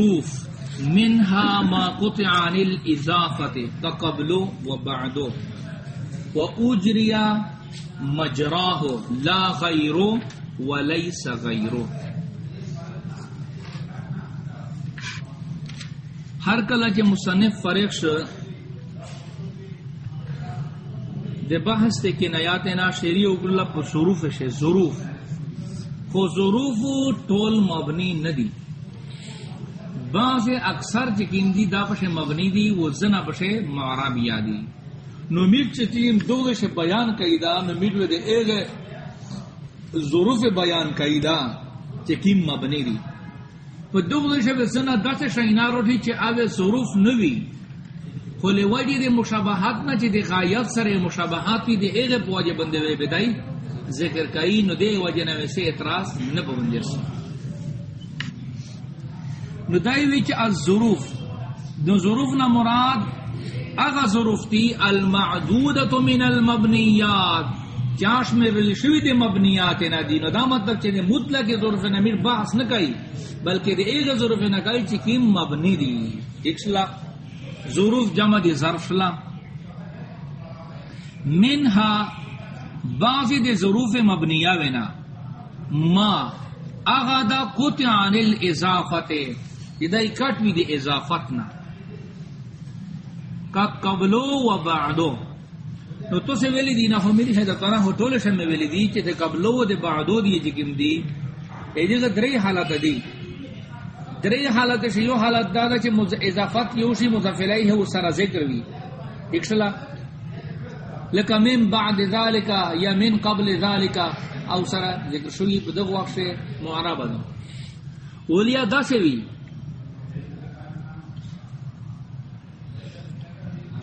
الظروف منها ما قطع عن الاضافه كقبل وبعد واجري مجراه لا غير وليس غيره ہر کلا کے مصنف فریق دے بحث تے کہ نیات نا شیری اگلا پر ظروف شے، ظروف۔ خو ظروف ٹول مبنی ندی۔ بعض اکثر چکین دی دا پشے مبنی دی، وہ زنا پشے معرابی دی نو میر چتیم دو دے بیان کئی دا، نو میر دے اے ظروف بیان کئی دا چکیم مبنی دی۔ پا دو دے شب زنا دا سے شہینا روٹی چے آوے ظروف نوی۔ خولی وجی دے مشابہات نا چے دے غایت سر مشابہات دی اے گے پواجے بندے وے بدائی۔ ذکر کئی، نو دے وجہ نوے سے اعتراض نبا بندر سی نو دائی ویچ الظروف نو ظروف نا مراد اغا ظروف تی المعدودت من المبنیات. چاش میں رلشوی دے مبنیات نا دی. نو دا مطلب چے مطلق ظروف نمیر بحث نکائی بلکہ دے ایغا ظروف نکائی چے کیم مبنی دی. ایک سلا ظروف جمع دی ظرف شلا. منها بعضی دے ظروف مبنیہ وینا ما، اغا دا قطع الاضافت. دا اکٹ بھی دے اضافتنا۔ کا قبلو و بعدو۔ نو تو سے ویلی دی نا ہو میری ہے دا طرح ہو طولشن میں ویلی دی، چے تے قبلو و دے بعدو دی جکم دی۔ اے جگہ دری حالت دی۔ دری حالت شیو حالت دا دا چے اضافت یوشی مضافلائی ہے، وہ سارا ذکر بھی۔ ایک سلا، لکا من بعد ذالکا یا من قبل ذالکا، او سارا ذکر شوی بدغ وقت سے معرابا دا اولیا دا سے بھی۔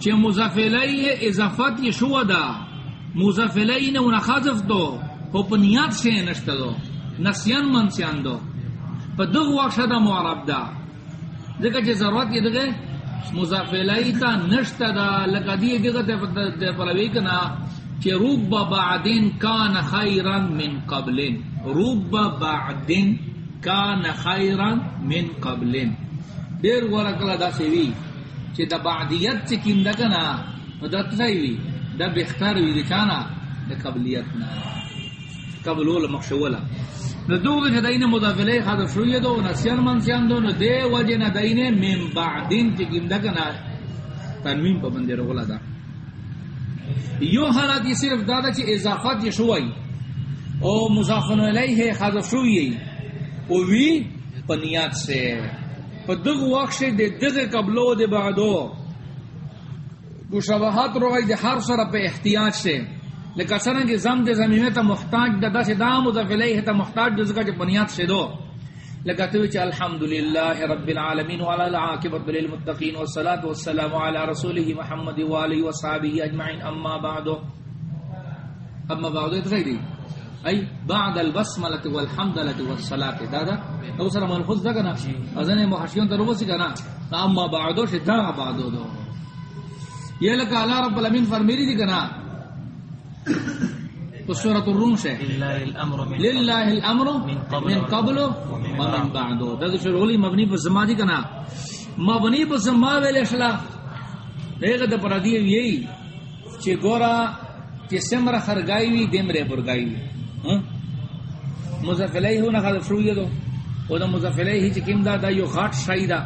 چے مضافلائی ہے اضافت یہ شو دا مضافلائی نے انہا خاضف دو. ہو پنیات سے نشتا دو. نسیان منسیان دو. پا دغ وقت دا معرب دا ذکر چے ضرورت یہ دغے مضافلائی تا نشتا دا لکا دی دیگا تے پلوی کنا چے روب بعدین کان خیرا من قبلین روب بعدین کان خیرا من قبلین دیر ورکلا دا سیوی چے دا بعدیت چے کم دا کنا؟ دا تسایوی دا بختار وی دا چانا؟ دا قبلیت نا. قبلول مخشولا نو دو دے دین مضافلے خاطر شوی دو نسیان منسیان دو، نو دے وجہ نہ دین من بعدین چ گندا کنا. تنوین په بندے رغلا دا. یو حالات یہ صرف دادا چ اضافت یہ شوئی او مضاف الیہ خاطر شوی او وی پنیات سے په دغه وخت دے دغه قبلو دے بعدو مشابہات روغی دے ہر سره په احتیاط سے۔ لکہ سرنگ زم دے زمینہ تا محتاج دا دا سے دا مضاف الیہ تا محتاج دے زکا چے بنیاد سے دو لکہ توی چے الحمدللہ رب العالمین وعلا العاقبت للمتقین والصلاة والسلام علی رسولہ محمد و والی وصحابہ اجمعین، اما بعدو۔ اما بعدو یہ تو دی۔ ای بعد البسملت والحمدلت والصلاة دا دا. او سر ملخوص دا کنا ازن محشیون تا رو بسی کنا اما بعدو شے دا بعدو دو. یہ لکہ اللہ رب العالمین فرمیری دی کنا تو سورۃ الروم سے للہ الامر من قبل. ومن بعد. دا شروعی مبنی پر زمادی کنا مبنی پر زما ویل اصلا دیگه د پردی یی چې ګورا چې سمره خرګای وی دمره برګای وی مزفلی هو نه خل شروع دو او د مزفلی هی چې کیم دا دا یو غاټ شایدا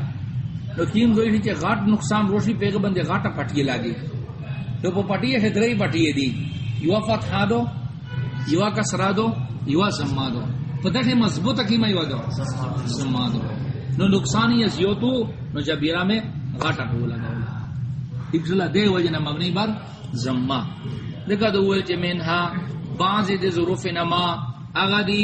نو کیم دوی چې غاټ نقصان روشي پیغه بندې غاټه پټی لاګي تو په پټی ہے درې پټی دی. یو فتحا دو یو کسرا دو یو زما دو پتہ ہے مضبوط کی میں یو دو زما دو نو نقصان یہ یو تو نو جبیرا میں غاٹا ہو لگا اکزلا دے وجہ مبنی بر زما لگا دو ول چمنها بعض دے ظروف نما اغدی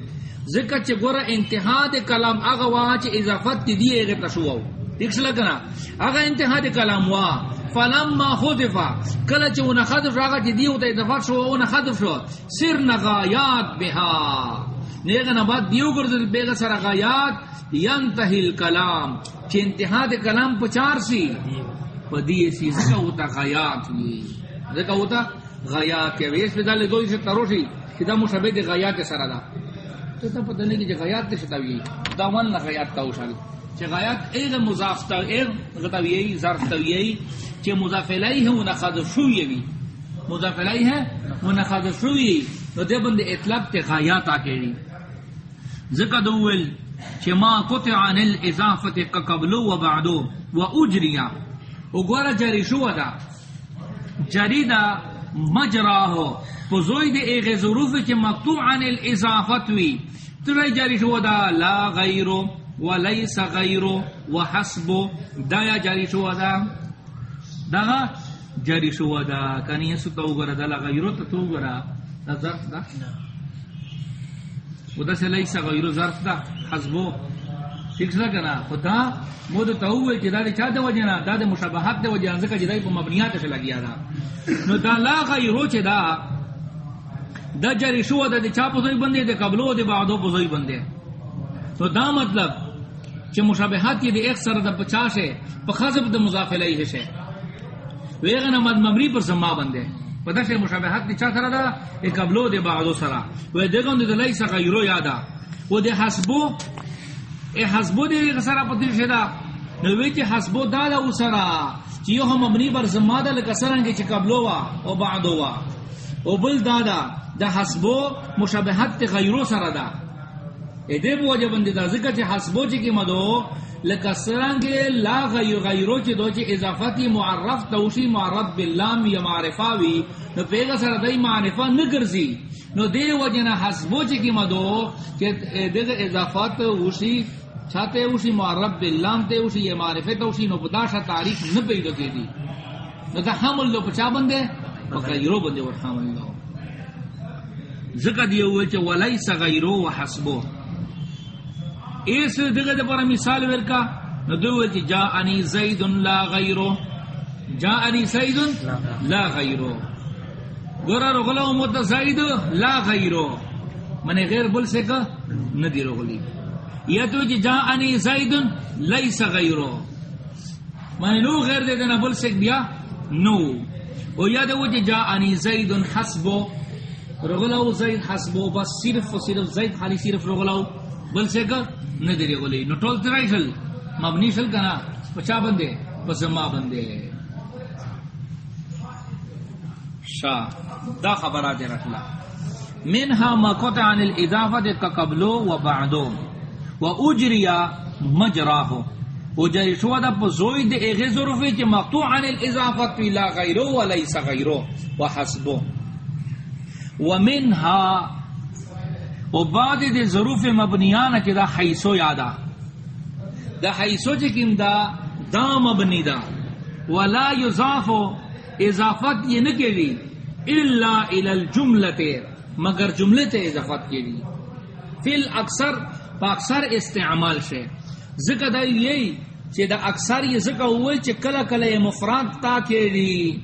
ذکر چې ګوره انتها د کلام هغه وا چې اضافت تی دی هغه تشو ٹھیک سے لگنا؟ اگر انتہا دے کلام وا۔ فلما خذفا۔ کلا چ ون خذف راگا چ دیو تے دفع شو ون خذف شو۔ سر نغایات بها نیگا نبات دیو گرد بیگا سر غایات ینتہی الکلام۔ چ انتہا دے کلام پچار سی۔ پدی سی زکا ہوتا غایات ہوئی زکا ہوتا غایات کے ویس پہ دالے دوئی سے تروشی کہ دا مشابہ دے غایات سر دا تو تا پتہ نہیں کہ غایات تے شتاوی دا ون غایات تا وشال چ غایات ایک مضاف تا ایک غتاوی ظرف توی چ مضاف الیہ و نخذ شوی وی مضاف الیہ ہے و نخذ شوی تو دے بند اطلاق تے غایات اکیڑی ذکر دول چ ما قطع عن الاضافه قبل و بعد و اجریا۔ او گورا جری شو دا۔ جری دا مجرا ہو پزوی دے ایک ظروف چ مقطوع عن الاضافه وی. تو جری شو دا لا غیرو وليس غيره وحسب دا جاری شو دا. دا جاری شو دا. کني سو تو غره دا غیرو تو غره دا ظرف دا؟ ودا سے ليس غيره ظرف دا. حسب. ٹھیک سے کنا خدا مود تو ہوئے کہ دا چا دے وجنا دا دے مشابہت دے وجنا ذکر جدائی کو مبنیات سے لگیا دا نو دا لا غیرو چ دا دا جاری شو دا چا پوزئی بندے دے قبلو دے بعدو پوزئی بندے تو دا مطلب چ مشابہات یہ ایک سر دا پچاس ہے پخذب دا مضاف الیہ ہے ویغنا مد مبری پر سما بندے پتہ سے مشابہات دی چا سر دا ایک قبلو دے بعدو سرا وہ دیگون دے لئی سا غیرو یادا وہ دے حسبو اے حسبو دے سرا پتہ شدا نو وچ حسبو دا دا سرا. چ یو ہم مبنی پر سما دا لکسرنگ چ قبلو وا او بعدو وا. او بل دادا، دا دا حسبو مشابہت تے غیرو سرا دا. ادے بو وجہ بندے دا، ذکر چ حسبو چ کی مدو لکسران کے لا غیر غیرو چ دو چ اضافتی معرف توشی معرف باللام یا معرفہ وی. نو پیغا سر دای معرفہ نگرزی. نو دے وجہ نہ حسبو چ کی مدو کہ دے اضافات وشی چھاتے وشی معرف باللام تے وشی یا معرفہ توشی نو بداشا تعریف نہ پیدا کی دی۔ نو دا حمل لو پچا بندے غیرو بندے ور حمل لو ذکر دیو وچ ولیس غیرو وحسبو اس دغه د پر مثال ورکا نو دوی چې جا انی زید لا غیرو۔ جا انی زید لا غیرو۔ ګور رغلو مت زید لا غیرو۔ منه غیر بل سے کا ندی رغلی یا تو چې جی جا انی زید لیس غیرو. منه نو غیر دے نہ بل سے بیا نو. او یا دو چې جی جا انی زید حسبو. رغلو زید حسبو، بس صرف و صرف زید خالی صرف رغلو بل سے کا نہ دے گولی نو ٹول ترائی شل. مبنی شل کنا. پچا بندے پس ما بندے. شاہ دا خبرات رکھلا منها ما قطع عن الاضافه كقبلو وبعدو واجريا مجراه وجري شو دا بزويد اغه ظروفي کہ مقطوع عن الاضافه الى غيره وليس غيره وحسبه ومنها او بعد دے ظروف مبنیان چی دا حیثو یادا. دا حیثو چی کم دا دا مبنی دا. ولا یضافو اضافت یہ نکلی الا الى الجملت مگر جملت اضافت کیلی فی الاکثر پا اکثر استعمال شے۔ ذکر دا یہی چی دا اکثر یہ ذکر ہوئی چی کلا کلا مفراد تا کیلی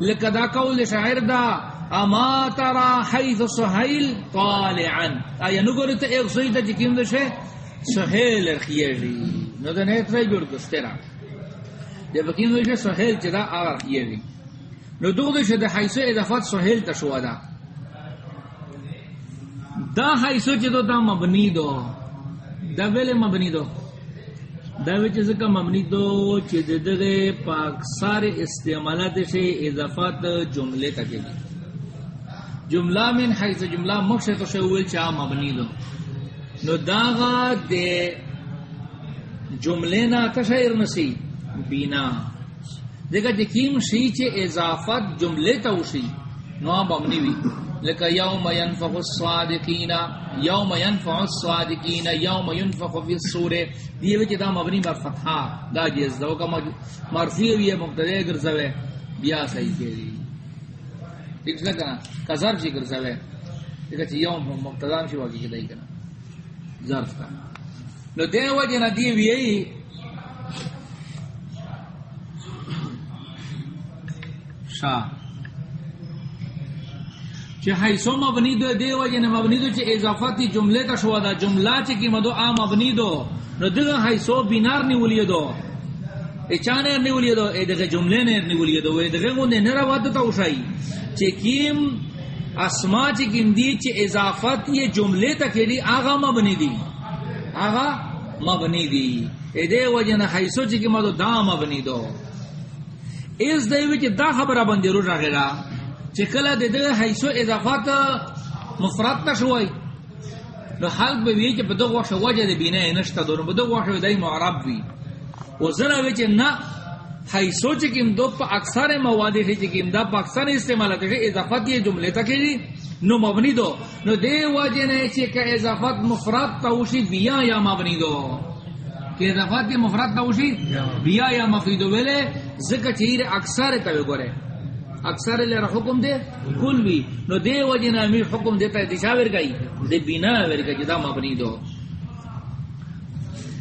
لکدا قول شاعر دا، اما ترى حيث سهيل طالعا۔ اي نغور ته ایک سوئی سوی ته کیم ده شه سهيل رخيري نو ده نه تري جوړ کسترا ده بکیم ده شه سهيل چې دا اگر خيري نو دوغه شه ده حيث اضافات سهيل ته شو دا۔ دا حيث چې دا مبني دو۔ دا ویل مبني دو۔ دا وچ زکه مبني دو چې دغه پاک سارے استعمالات سے اضافات جملے تک جملہ من حیث جملہ مخشی تو شویل چاہ مبنی دو۔ نو داغا دے جملے نا تشعر نسی بینا دیکھا جی جکیم شی چے اضافت جملے تا وشی نو آم مبنی وی لکا یوم ینفق الصادقین یوم ینفق الصادقین یوم ینفق فی الصور. دیئے وچی دا مبنی بر فتحہ، دا جیز دا وکا مرفی ہوئی مقتدے گرزوے، بیا سائی کے لیے ٹھیک سکتا کنا کزار چی گرزوے لکا چی یوم مقتدام چی واقعی کدائی کنا زرف کنا. نو دے وجہ نا دیئے شاہ چه حیثو مبنی دو دے وجہ نے مبنی دو چه اضافتی جملے تا شوا دا جملہ چه کی مدو آ مبنی دو نو دگا حیثو بینار نیولی دو ای چانر نیولی دو ای دگا جملے نیر نیولی دو ای دگا گوندے نرا ود تا اوشائی چه کیم اسما چه کیم دی چه اضافت یہ جملے تا کری آغا مبنی دی آغا مبنی دی ای دے وجہ نے حیثو چه کی مدو دا مبنی دو اس دیوی چه دا خبر بندی رو را غیرہ چکلا دے دے حیثو اضافات مفرد شوائی نو حلق بے وی کہ بدو وحش وجہ دے بینے نشتا دو بدو وحش دے معرب بی. و ذرا وی نا حیثو چکم دو پا اکثر موادی شی چکم دا پا اکثر استعمالات شی اضافات یہ جملے تا کی نو مبنی دو. نو دے وجہ نے چے کہ اضافات مفرد تا وشی بیا یا مبنی دو. کہ اضافات مفرد تا وشی بیا یا مفید ویلے ذکر چیر اکثر تا گورے. اکثر لے حکم دے، کل بھی. نو دے وجنا می حکم دیتا ہے دشا ور گئی. دے بنا ور گئی، جدا مبنی دو.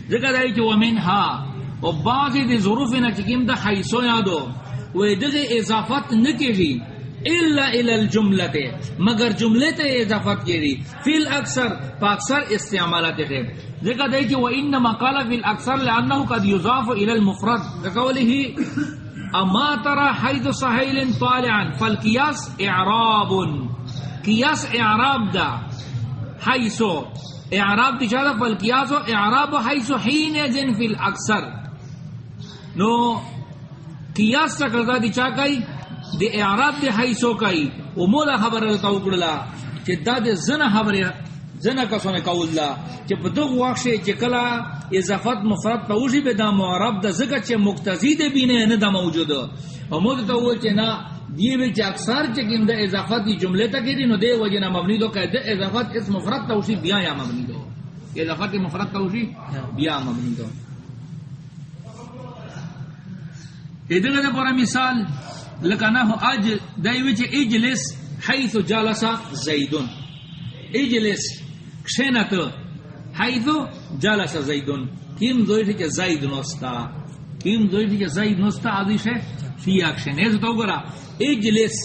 ذکر دای کہ ومن ہا. او بعضی دی ظروف نہ چکیم دا حیثو یادو. و دغه اضافت نکیږي الا الى الجمله مگر جملے تے اضافت کیری فی الاکثر پاکثر استعمالات ہے ذکر دای کہ و انما قال فی الاکثر لانه قد يضاف الى المفرد. قوله اما ترى حيث سهيل طالعا، فالقياس اعراب قياس اعراب دا، حيث. اعراب دي چاہتا فالقياس اعراب حيث حين يزن في الاكثر نو، قياس چاہتا دي چاہ کئی؟ دي اعراب دي حيث کئی. ومولا خبر لتا اکڑلا چه دا دي زن خبر زنا کسونه قول لا چې په دغه وخت چې کلا اضافت مفرد توجی به د معرب د زګه چې مقتضی دی بینه نه د موجود. او مو ته و چې نه دی به چې اکثر چې کوم د اضافت دی جمله ته کېږي، نو دی وجه نه مبنی دو کده اضافت اس مفرد توجی بیا یا مبنی دو اضافت مفرد توجی بیا مبنی دو ادغه د پر مثال، لکه نه اج دایوی چې اجلس حيث جلس زید اجلس کشنت حیثو جلس زیدون کیم دویتی که زید نستا کیم دویتی که زید نستا آدیش ہے فی اکشن ایزو تو گرا اجلس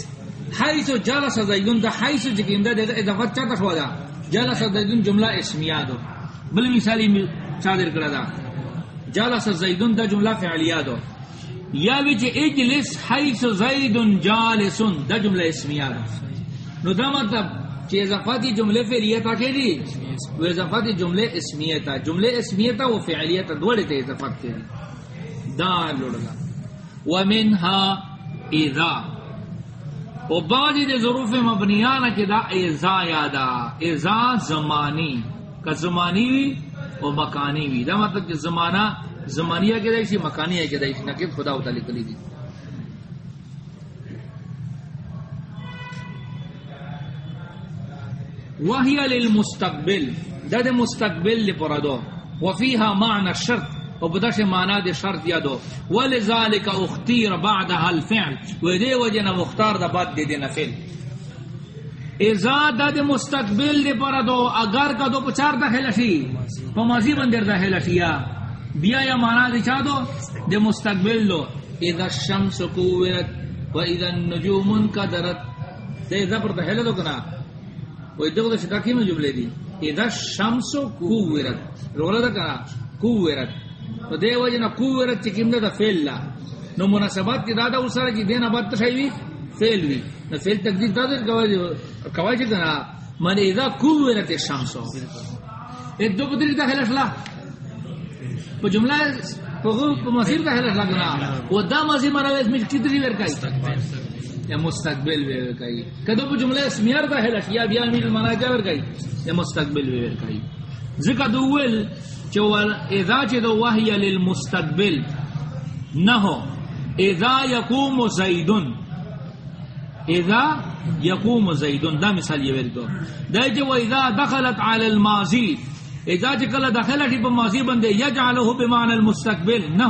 حیثو جلس زیدون دا حیثو چکیم دا دیتا اضافت چاہتا شوا دا جلس زیدون جملہ اسمیہ دو بلی مثالی چادر کرا دا جلس زیدون دا جملہ فعلیہ دو یا ویچ اجلس حیثو زیدون جالسون دا جملہ اسمیہ دو نو دا مطلب کہ اضافاتی جملے فعلیتا کے دی؟ وہ اضافاتی جملے اسمیتا جملے اسمیتا وہ فعلیتا دوڑے تے اضافات کے دی۔ دا لڑگا ومنها اذا۔ و بعضی دے ظروف مبنیانا کہ دا اذا یادا۔ اذا زمانی۔ کا زمانی وی و مکانی وی۔ دا مطلب کہ زمانہ، زمانیہ کے دائشی مکانیہ کے دائشی نکیب خدا ہوتا لکلی دی۔ وهي للمستقبل. ده ده مستقبل لپردو وفيها معنى الشرط. وبدش معنى ده شرط يدو ولذلك اختير بعدها الفعل. ودي وجنا مختار ده بعد دي نفل اذا ده ده مستقبل لپردو اگر کا دو پچار داخل شي. پمازی بندر داخل شي بیا یا معنی دي چا دو ده مستقبل لو اذا الشمس كورت واذا النجوم انكدرت ده اذا پر داخل دو کنا وہ دغه شتا کیمه جمله دي اذا الشمس كورت رولا دا کنا كورت تو دے وجنا كورت کیمه دا فعل لا نو مناسبات کی دادا اسرا کی دینا بات تشایوی فعل وی نو فعل تقدیر دادا کوي کوي کنا من اذا كورت الشمس اے دو بدری دا خلاص لا په جمله په مسیر دا خلاص لا کنا و دا مازی مراوی اس میں کتری ور کای یا مستقبل وی ورکای کدو په جمله اسمیه ده هله یا بیا می معنا جا ورکای یا مستقبل وی ورکای ذکر دول چوال اذا چ دو وحی للمستقبل نہ اذا يقوم زید اذا يقوم زید دا مثال یہ ورکو دا چ و اذا دخلت على الماضی۔ اذا چ کلا دخلت په ماضی بندے یجعله بمعنى المستقبل نہ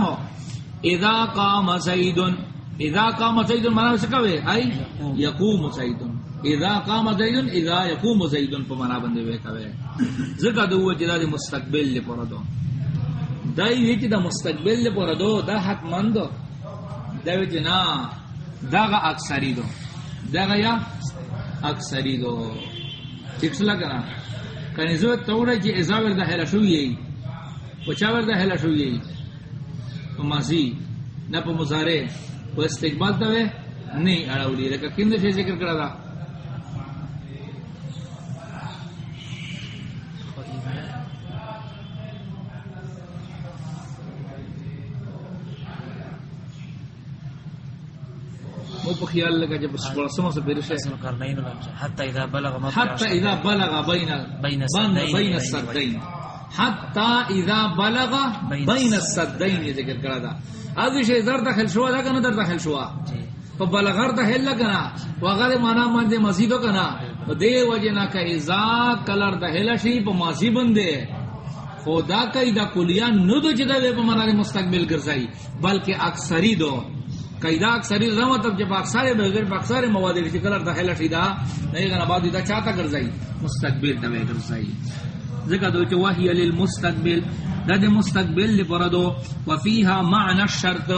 اذا قام زید اذا قام زید معنی سکا وے ای یقوم زید اذا قام زید اذا یقوم زید په معنا باندې وے کا وے دو چې د مستقبل لپاره دو. دای وی چې د مستقبل لپاره دو، دا حق مند دا وی چې نا داغا اکثری دو. دا داغا یا اکثری دو. ٹھیک سے لگنا کنی زو توڑا جی ازا وردا حیلہ شو یہی پچا وردا حیلہ شو یہی پا ماضی، نا پا مزارے پا استقبال تاوے نہیں اڑاولی لکا کم دے ذکر کرا دا؟ خیال لگا جب سے پیرش ہے حتی اذا بلغ حتی اذا بلغ بین بین السدین حتی اذا بلغ بین السدین یہ ذکر کرا دا داخل شوا دا کنا در داخل شوا۔ جی۔ بلغر داخل لگنا وغیر مانا من دے مزیدو کنا دے وجہ نا کہ اذا کلر داخل شی پا ماضی بندے۔ خدا کئی دا دے پا مستقبل گرزائی بلکہ اکثری دو۔ کئی دا اکثری دا مطلب جب اکثر بغیر اکثر مواد کلر داخل شی دا نہیں گنا بعد دا چاہتا گرزائی۔ مستقبل دا گرزائی۔ ذکر دو چو وحی للمستقبل دا دے مستقبل لی پردو وفیها معنی الشرط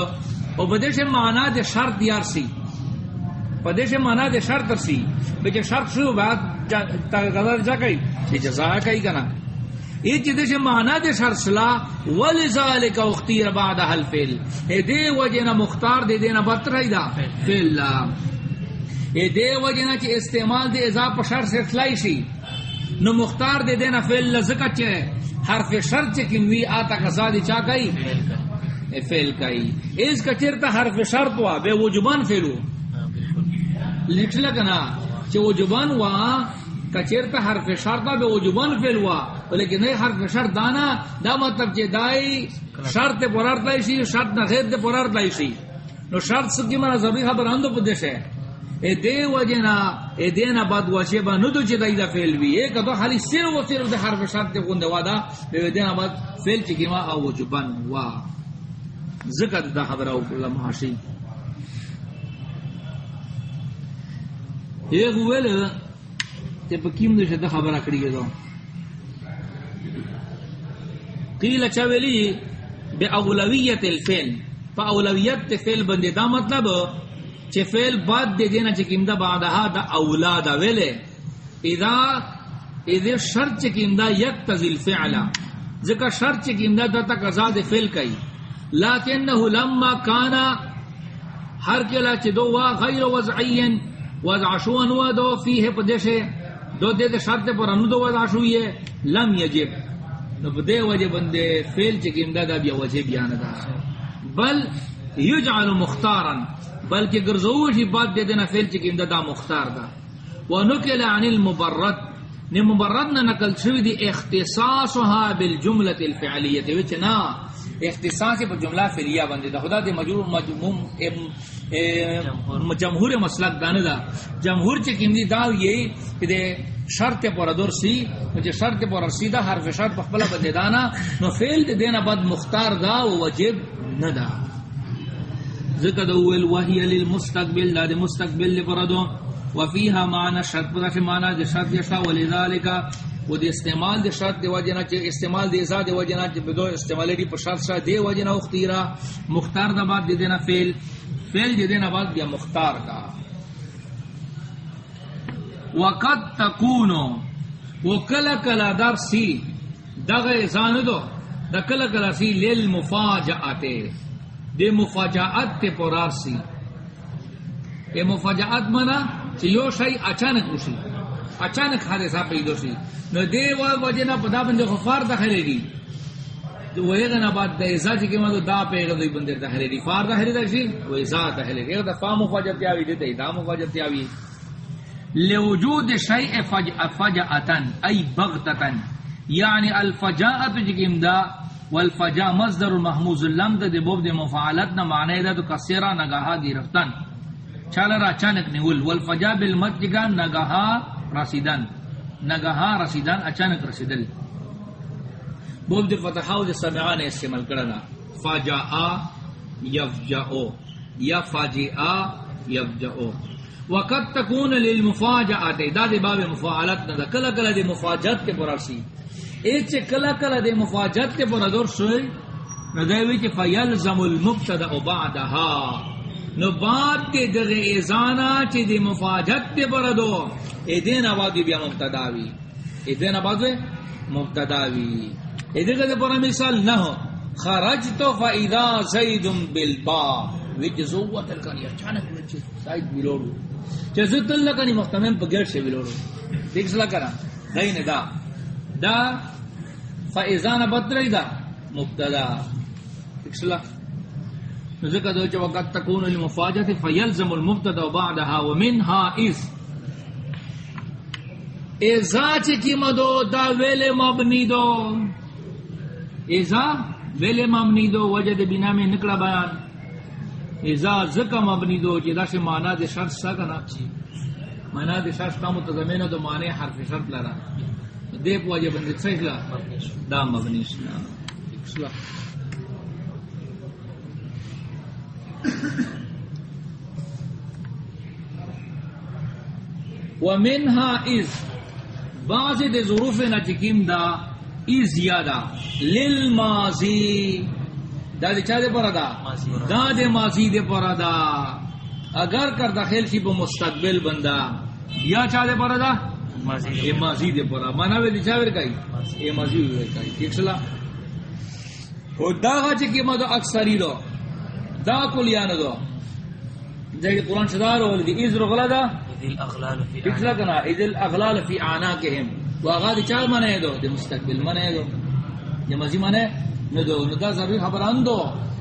و بدیش معنی دے شرط یار سی. بدیش معنی دے شرط سی. بچے شرط شو بعد تغذر جا کئی چی جزا کئی کنا. یہ چی دیش معنی دے شرط سلا ولذالک اختیر بعد حل فیل اے دے وجہ مختار دے دینا بطر ہے دا. فیل اے دے وجہ چی استعمال دے اضافہ شرط سے اخلائی شی. نو مختار دے دینا فیل لزکا چے حرف شرط چے کنوی آتا کسا دی چا کئی؟ اے فیل کئی۔ اس کا چرتا حرف شرط ہوا بے وجبان فیلو لکھ لگنا چے وجبان ہوا کچرتا حرف شرط بے وجبان فیل ہوا لیکن نہیں حرف شرط دانا دا مطلب چے دائی شرط پرار تائشی شرط نہ غیر دے پرار تائشی نو شرط سکی منا ضروری خبر اندو پدش ہے۔ اے دے وجنا اے دینا بعد واچے با نو تو چے دای دا فعل وی اے کدو خالی سر و سر دے حرف شرط تے کوند وادا بے دینا بعد فعل چے کیما او وجبن وا ذکر دا خبر او کلا محاشی اے گوول تے پکیم دے شد خبر اکڑی گدو قیل چویلی بے اولویت الفعل پا اولویت تے فعل بندے دا مطلب چه فعل بعد دے دینا چه کم دا بعدها دا اولاد ویلے اذا اذا شرط چه کم دا یک تزیل فعلا۔ ذکر شرط چه کم دا دا تک ازاد فعل کئی۔ لیکنہو لما کانا، ہر کلا چه دو وا غیر وضعین، وضعشوان وا دو فیہ پدیشے، دو دے دے شرط پر انو دو وضعشویے لم یجب۔ نو دے وجہ بندے فعل چه کم دا دا بیا وجہ بیانا دا۔ بل یجعل مختارا۔ بلکہ گرزوش ہی بات دے دینا فیل چکیم دا دا مختار دا. ونکل عن المبرد. نے مبرد نہ نقل شوی دی اختصاصها بالجملة الفعلیت. وچ نا؟ اختصاص پر جملہ فعلیہ بندے دا. خدا دے مجرور مجموم جمہور. مسلک دان دا. جمہور چکیم دی دا یہ کہ دے شرط پر ادور سی مجھے شرط پر سیدھا حرف شرط پخبلا بندے دانا نو فیل دے دینا بعد مختار دا و وجب نہ دا. ذکر دول وحی للمستقبل دا دے مستقبل لپردو وفیها معنی شرط پدا سے معنی دے شرط یشا ولذالکا و دے استعمال دے شرط دے وجنا چے استعمال دے ازاد دے وجنا چے بدو استعمال دی پر شرط شا دے وجنا اختیرا. مختار دا بعد دے دینا فیل فیل دے دینا بعد دیا مختار کا وقد تکونو وکل کلا در سی، دغ ازان دو دا کل کلا سی للمفاجعاتے دے مفاجات تے پرار سی۔ اے مفاجات منا چی یو شای اچانک روشی اچانک حادثہ پیدو سی نو دے و وجنا پدا بندے خفار دخلے دی۔ وہ ایغنا بعد دا ازا چی کما دو دا پیغا دوی بندے دخلے دی۔ فار دخلے دا شی وہ ازا دخلے دی۔ ایغ دا فا مفاجت یاوی دیتا دا مفاجت یاوی لوجود شیء فجأتن ای بغتتن یعنی الفجاءت جکم دا والفجا مصدر محموز اللمد دے بوب دے مفعالت نہ معنی دا تو کسیرا نگاہا گرفتن چالا را اچانک نول والفجا بالمد جگا نگاہا رسیدن. نگاہا رسیدن اچانک رسیدل. بوب دے فتحاو دے سمعان استعمال کرنا فاجاء یفجعو یا فاجعا یفجعو وقت تکون للمفاجعات دا دے باب مفاعلت نہ کلا کلا دے مفاجعت کے برارسی ایچ کلا کلا دے مفاجات کے پر ادور شوئی ندائیوی چی فیلزم المبتدا بعدها نو بعد تے دغه ایزانا چې د مفاجت تے بردو ای دین آباد بیا مبتداوی ای دین آباد مبتداوی ای دغه د پر مثال نہ نه خرجت فاذا زید بالبا وچ زوت الکنی اچانک وچ زید بلورو۔ چې زتل لکنی مختمن په ګر شی بلورو۔ دیکھ سلا کرا۔ دین دا۔ دا فاذا بدر دا مبتدا۔ دیکھ سلا۔ ذکر دو چا وقت تکون المفاجت فیلزم المبتدا بعدها ومنها از ازا چکی مدو دا ویل مبنی دو۔ ازا ویل مبنی دو وجد بنا میں نکڑا بیان۔ ازا زکا مبنی دو، چی دا سے مانا دے شرط سا کنا چی۔ مانا دے شرط کا متضمین دو مانے حرف شرط لرا۔ دے پو وجہ بندی سیخلا دا مبنی شنا اکسلا ومنها از بعض دے ظروف نہ چکیم دا ای زیادہ للماضی دا دے چا دے پرا دا دا دے ماضی دے پرا دا اگر کر داخل سی بو مستقبل بندہ یا چا دے پرا دا اے ماضی دے پرا مانا وے دی چا ور کئی اے ماضی وے کئی ٹھیک سلا؟ او دا چکیم دا اکثری دو دا کلیان دو جائے قرآن شدار ہو دی از رغلا دا۔ پکلا کنا اذ الاغلال فی اعناقهم واغاد چار منے دو دے مستقبل منے دو یہ مزی منے نہ دو نہ دا ضروری خبر اندو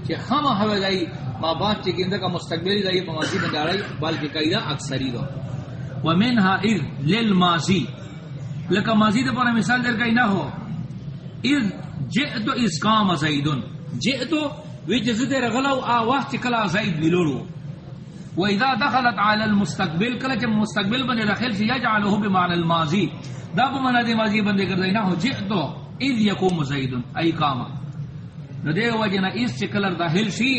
کہ ہم ہوے گئی ما بات چ کیندا کا مستقبل ماضی بلکہ اکثری دو ومنها اذ للماضی لکا ماضی دے پر مثال در کئی نہ ہو. اذ جئت اذ قام زید جئت وجزت رغلا ا وقت کلا زید بلورو واذا دخلت على المستقبل، کلا جب مستقبل بنے داخل سی یجعله بمعنى الماضی. دا بمعنى دے ماضی بندے کر دینا ہو. جئتو اذ يقوم زید ای قام. نو دے وجنا اس چکلر داخل سی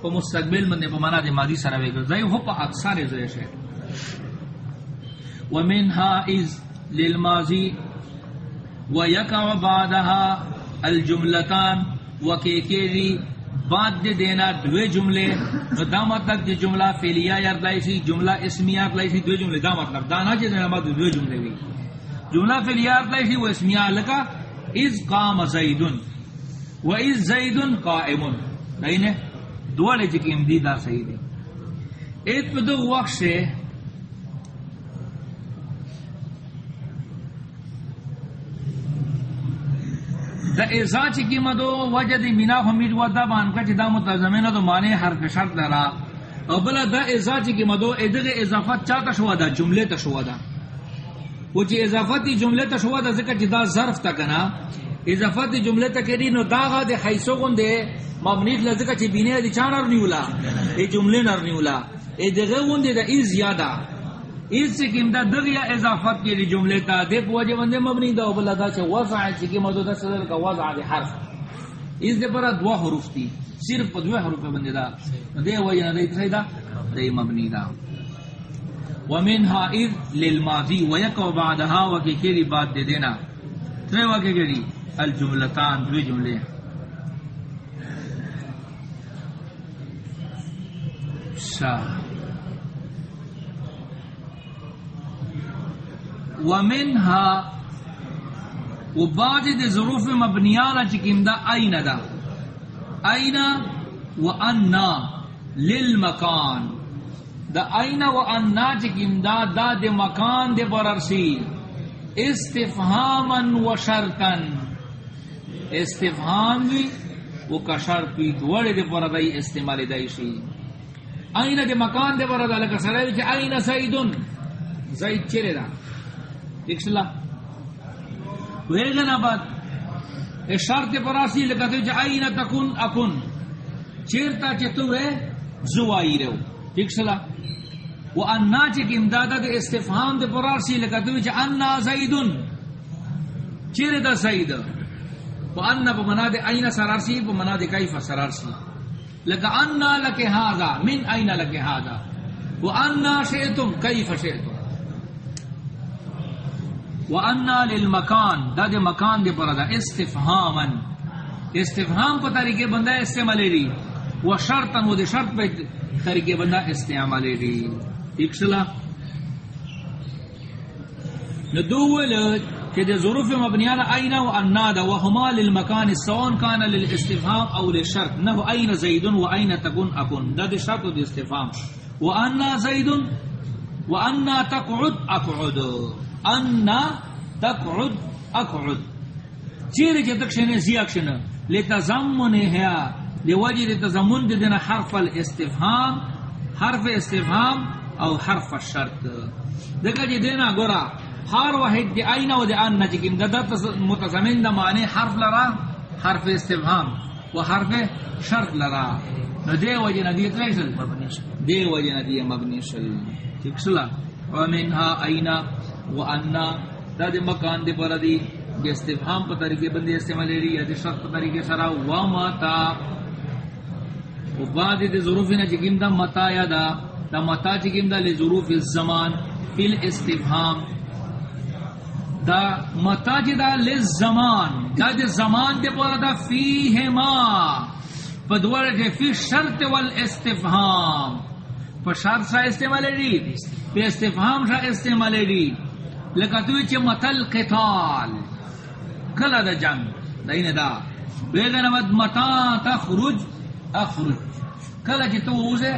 کو مستقبل بندے بمعنى دے ماضی سره وے کر. زئی ہو پا اکثر زے شے. ومنها اذ للماضی ويقع بعدها الجملتان وكيكيري بعد دے دینا دوے جملے دا مطلب دی جملہ فعلیہ یردائی سی، جملہ اسمیہ یردائی سی دوے جملے، دا مطلب. دانا چیز دینا بعد دوے جملے بھی جملہ فعلیہ یردائی سی و اسمیہ لکا از قام زیدن و از زیدن قائمن دینے دوالے چکی امدی دا صحیح دی ایت پہ دو وقت سے دا ازا چکی مدو وجد مینا حمید و دا بانکا چی دا متضمین دو مانے حرف شرط لرا. او بلا دا ازا چکی مدو ادغ اضافت چا تشوا دا، جملے تشوا دا. وہ چی اضافتی جملے تشوا دا ذکر چی دا ظرف تا کنا. اضافتی جملے تا کری نو دا غا دے حیثو گن دے مبنیت لذکر چی بینے دی چا نر نیولا؟ ای جملے نر نیولا. ای گن دے دا ای زیادہ. اس سے کیم دا دغیا اضافت کے لی جملے تا دے پوجے بندے مبنی دا بلا دا چا وضع ہے چکی مدو دا صدر کا وضع دے حرف. اس دے پرا دو حروف تھی. صرف دو حروف بندے دا. دے وجہ نا دے اتخی دا. دے مبنی دا. ومنها اذ للماضی ویقو بعدها وکی کیری بات دے دینا. ترے وکی کیری الجملتان دوی جملے شاہ. ومنها وبعض دے ظروف مبنیانا چکم دا این دا. این و انا للمکان. دا این و انا چکم دا دا دے مکان دے بررسی. استفهاما و شرطا. استفهام بھی وہ کا شرط بھی دوڑے دے پر دائی استعمال دائی شی. این دے مکان دے پر دا لکا سرائی چی این سیدن. زید چرے دا. اکسلا ویگنا بعد شرط پراسی لکھتے ہیں آئینا تکن اکن چیرتا چتو ہے زوائی رہو۔ اکسلا و انا چک امدادا دے استفہام دے پراسی لکھتے ہیں انا زیدن۔ چیر دا زید؟ و انا پا منا دے آئینا سرارسی، پا منا دے کیفا سرارسی۔ لکا انا لکے ہادا، من آئینا لکے ہادا۔ و انا شئتم کیفا شئتم۔ وانا للمکان دا دے مکان دے پر دا استفهاما استفهام کو طریقے بندہ استعمال لی و شرطا و دے شرط پہ طریقے بندہ استعمالی دی. ٹھیک سلا؟ ندول کہ دے ظروف مبنیان اینا و انا دا، وهما للمکان سوان کان للاستفهام او للشرط نہ این زید و این تکون اکن. دا دے شرط دے استفهام و انا زید و انا تقعد اقعد. انا تقعد اقعد چیر کے تک شنے زی اکشن لتزمن ہے لوجه تزمن دینا حرف الاستفهام حرف استفهام او حرف الشرط۔ دیکھا جی دینا گورا۔ ہر واحد دی اینا و دی ان نجکیم دا متضمن دا معنی حرف لرا۔ حرف استفهام و حرف شرط لرا۔ نو دے وجہ ندی شد دے وجہ ندی مبنی شل۔ ٹھیک سلا۔ ومنها اینا و انا دا دی مکان دی پر دی دی استفهام پر طریقے بندی استعمالی ری، یا دی شرط پر طریقے سرا و متا و بعد دی ظروف نا چکیم دا متا یا دا دا متا چکیم دا لی ظروف الزمان، فی الاستفهام دا متا جی دا لزمان دا دی زمان دی پورا دا فیہما۔ پدور کے فی شرط والاستفہام۔ پا شرط سا استعمالی دی پی استفہام سا استعمالی دی لکا توی چی متل قتال. کلا دا جنگ؟ دا این دا ویگا نمد متا تخرج اخرج کلا چی تو اوزے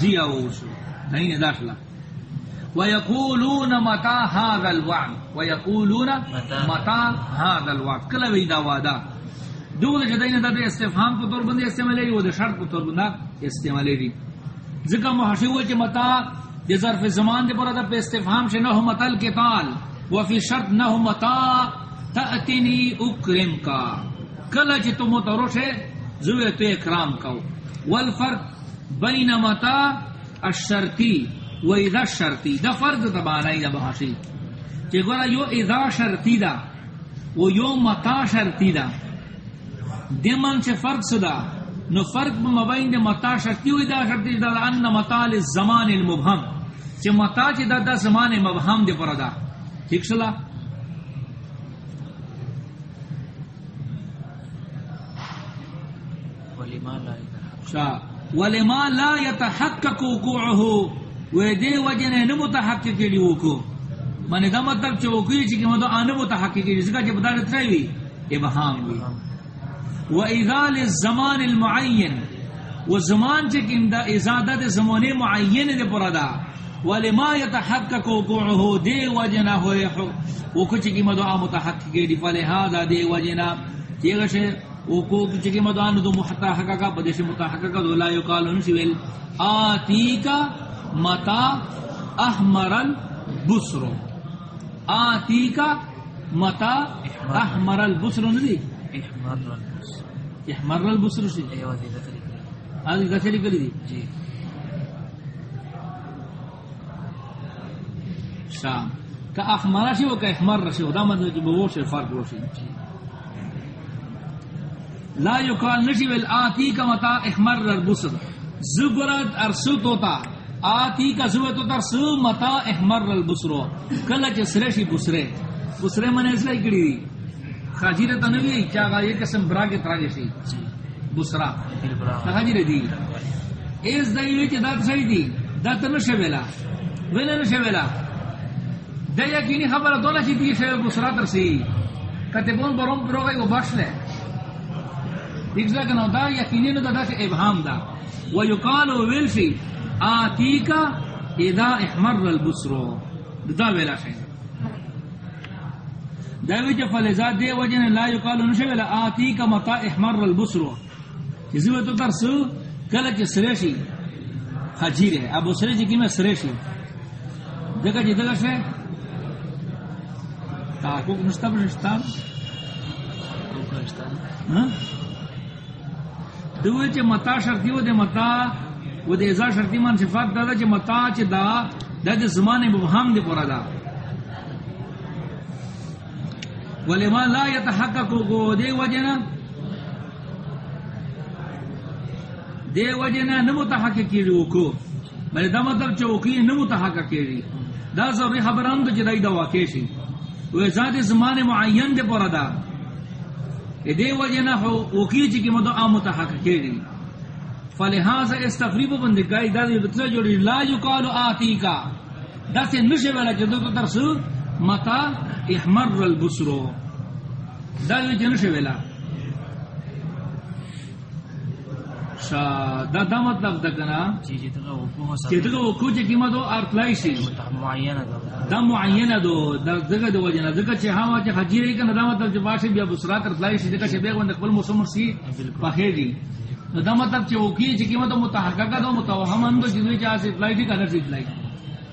زی اوزو دا این دا شلا ويقولون متى هذا الوعد. ويقولون متى هذا الوعد. کلا وی دا وعدہ دو دے جدین دا دے استفہام کو طور بندے استعمالے دی و دے شرط کو طور بندہ استعمالے دی ذکر محشی ہوئے چی متا دے ظرف زمان دے پورا دا پہ استفہام شے نہو متل کتال وفی شرط نہو متا تأتنی اکرم کا۔ کلا چی تو متروش ہے زوے تو اکرام کو والفرق بین متا الشرطی و اذا الشرطی، دا فرق تبانائی دا بحشی چی گورا یو اذا شرطی دا، و یو متا شرطی دا۔ دیمن سے فرق سدا نو فرق مبین دے متا شرطی ہوئی دا شرطی دا ان متا للزمان المبہم۔ چی متا چی دا دا زمان مبہم دے پر دا ٹھیک سلا ولما لا يتحقق. وقوعه. و دے وجہ نے نمتحقق لی وکو من دا مطلب چی وکوی چی کہ مدو آن متحقق لی زکا چی بتا رترائی وی ابہام وی و اذا للزمان المعین. و زمان چکم دا ازادت زمان معین دے پرادا ولما يتحقق وقوعه دے وجنا ہوئے و کچھ کی مدو آ متحقق دی فلہذا دے وجنا تیغش وقوع کچھ کی مدو آن دو محتحقق کا بدش متحقق دو لا یقال نسویل آتیکا متا احمر البصر. آتیکا متا احمر البصر ندی احمر البصر. احمر البصر سی دی ذکری کری دی جی شام کا احمر شی و کا احمر رشی و دا مدد جو بوش فرق روشی لا یقال نشی ویل آتی کا متا احمر البصر زبرد ارسو توتا. آتی کا زبرد توتا ارسو متا احمر البصر کل چسرے شی بسرے بسرے من اس لیے کری. دی خاجیرہ تا نوی چاگا یہ قسم برا کے تراجے شی. جی بسرا دل خاجیرہ دی. ایز دا یوی چی دا دی. دا تا نشے ویلا. ویلا. نشے ویلا دا یقینی خبر دولا چی دی شے بسرا ترسی کتبون بروم برو گئی وہ بخش لے دیکھ سکتا نو دا یقینی نو دا دا سے ابہام دا ویقال ویلشی آتیکا اذا احمر البسرو دا ویلا شے دا ویچ فلزا دے وجن لا یقال نشے ویلا آتیکا متا احمر البسرو چیزی وی تو ترسو کلچ سریشی حجیر ہے اب سرے جی کی میں سریشی جگہ جی دگا شے تاکوک نشتا پر نشتا اوکرستان دوی چه متا شرطی و ده متا و ده ازا شرطی من صفات دادا چه متا چه دا دا ده زمان مبهم ده پورا دا ولما لا يتحقق کو دے وجنا دے وجنا نمو تحقق کی کو بل دا مطلب چې چوکی نمو تحقق کی دا ضروری خبران تو جدائی دا واقع شی و ذات زمان معین دے پورا دا. دے وجنا ہو اوکی چی کی مدو آم متحقق کی فلہذا اس تقریب بندی گئی دا دی بتلا جوڑی لا یقال آتی کا دا سے نشے والا جدو تو ترس متا احمر البصرو دا دی نشے والا شا دا دا مطلب دا کنا. جی جی تو وہ کو کہ تو وہ کچھ قیمت ہو ارتلائی سی. معینہ دا دا معینہ دو دا دغه دو وجنه. دغه چې هوا چې حجیره کنه دا مطلب چې باشه بیا بسرات ارتلائی سی دغه چې بیگ وند خپل موسم سی پخې دي. دا مطلب چې وکی چې قیمت متحققه ده متوهم اند چې دوی چې اس اطلاع دي کنه سی اطلاع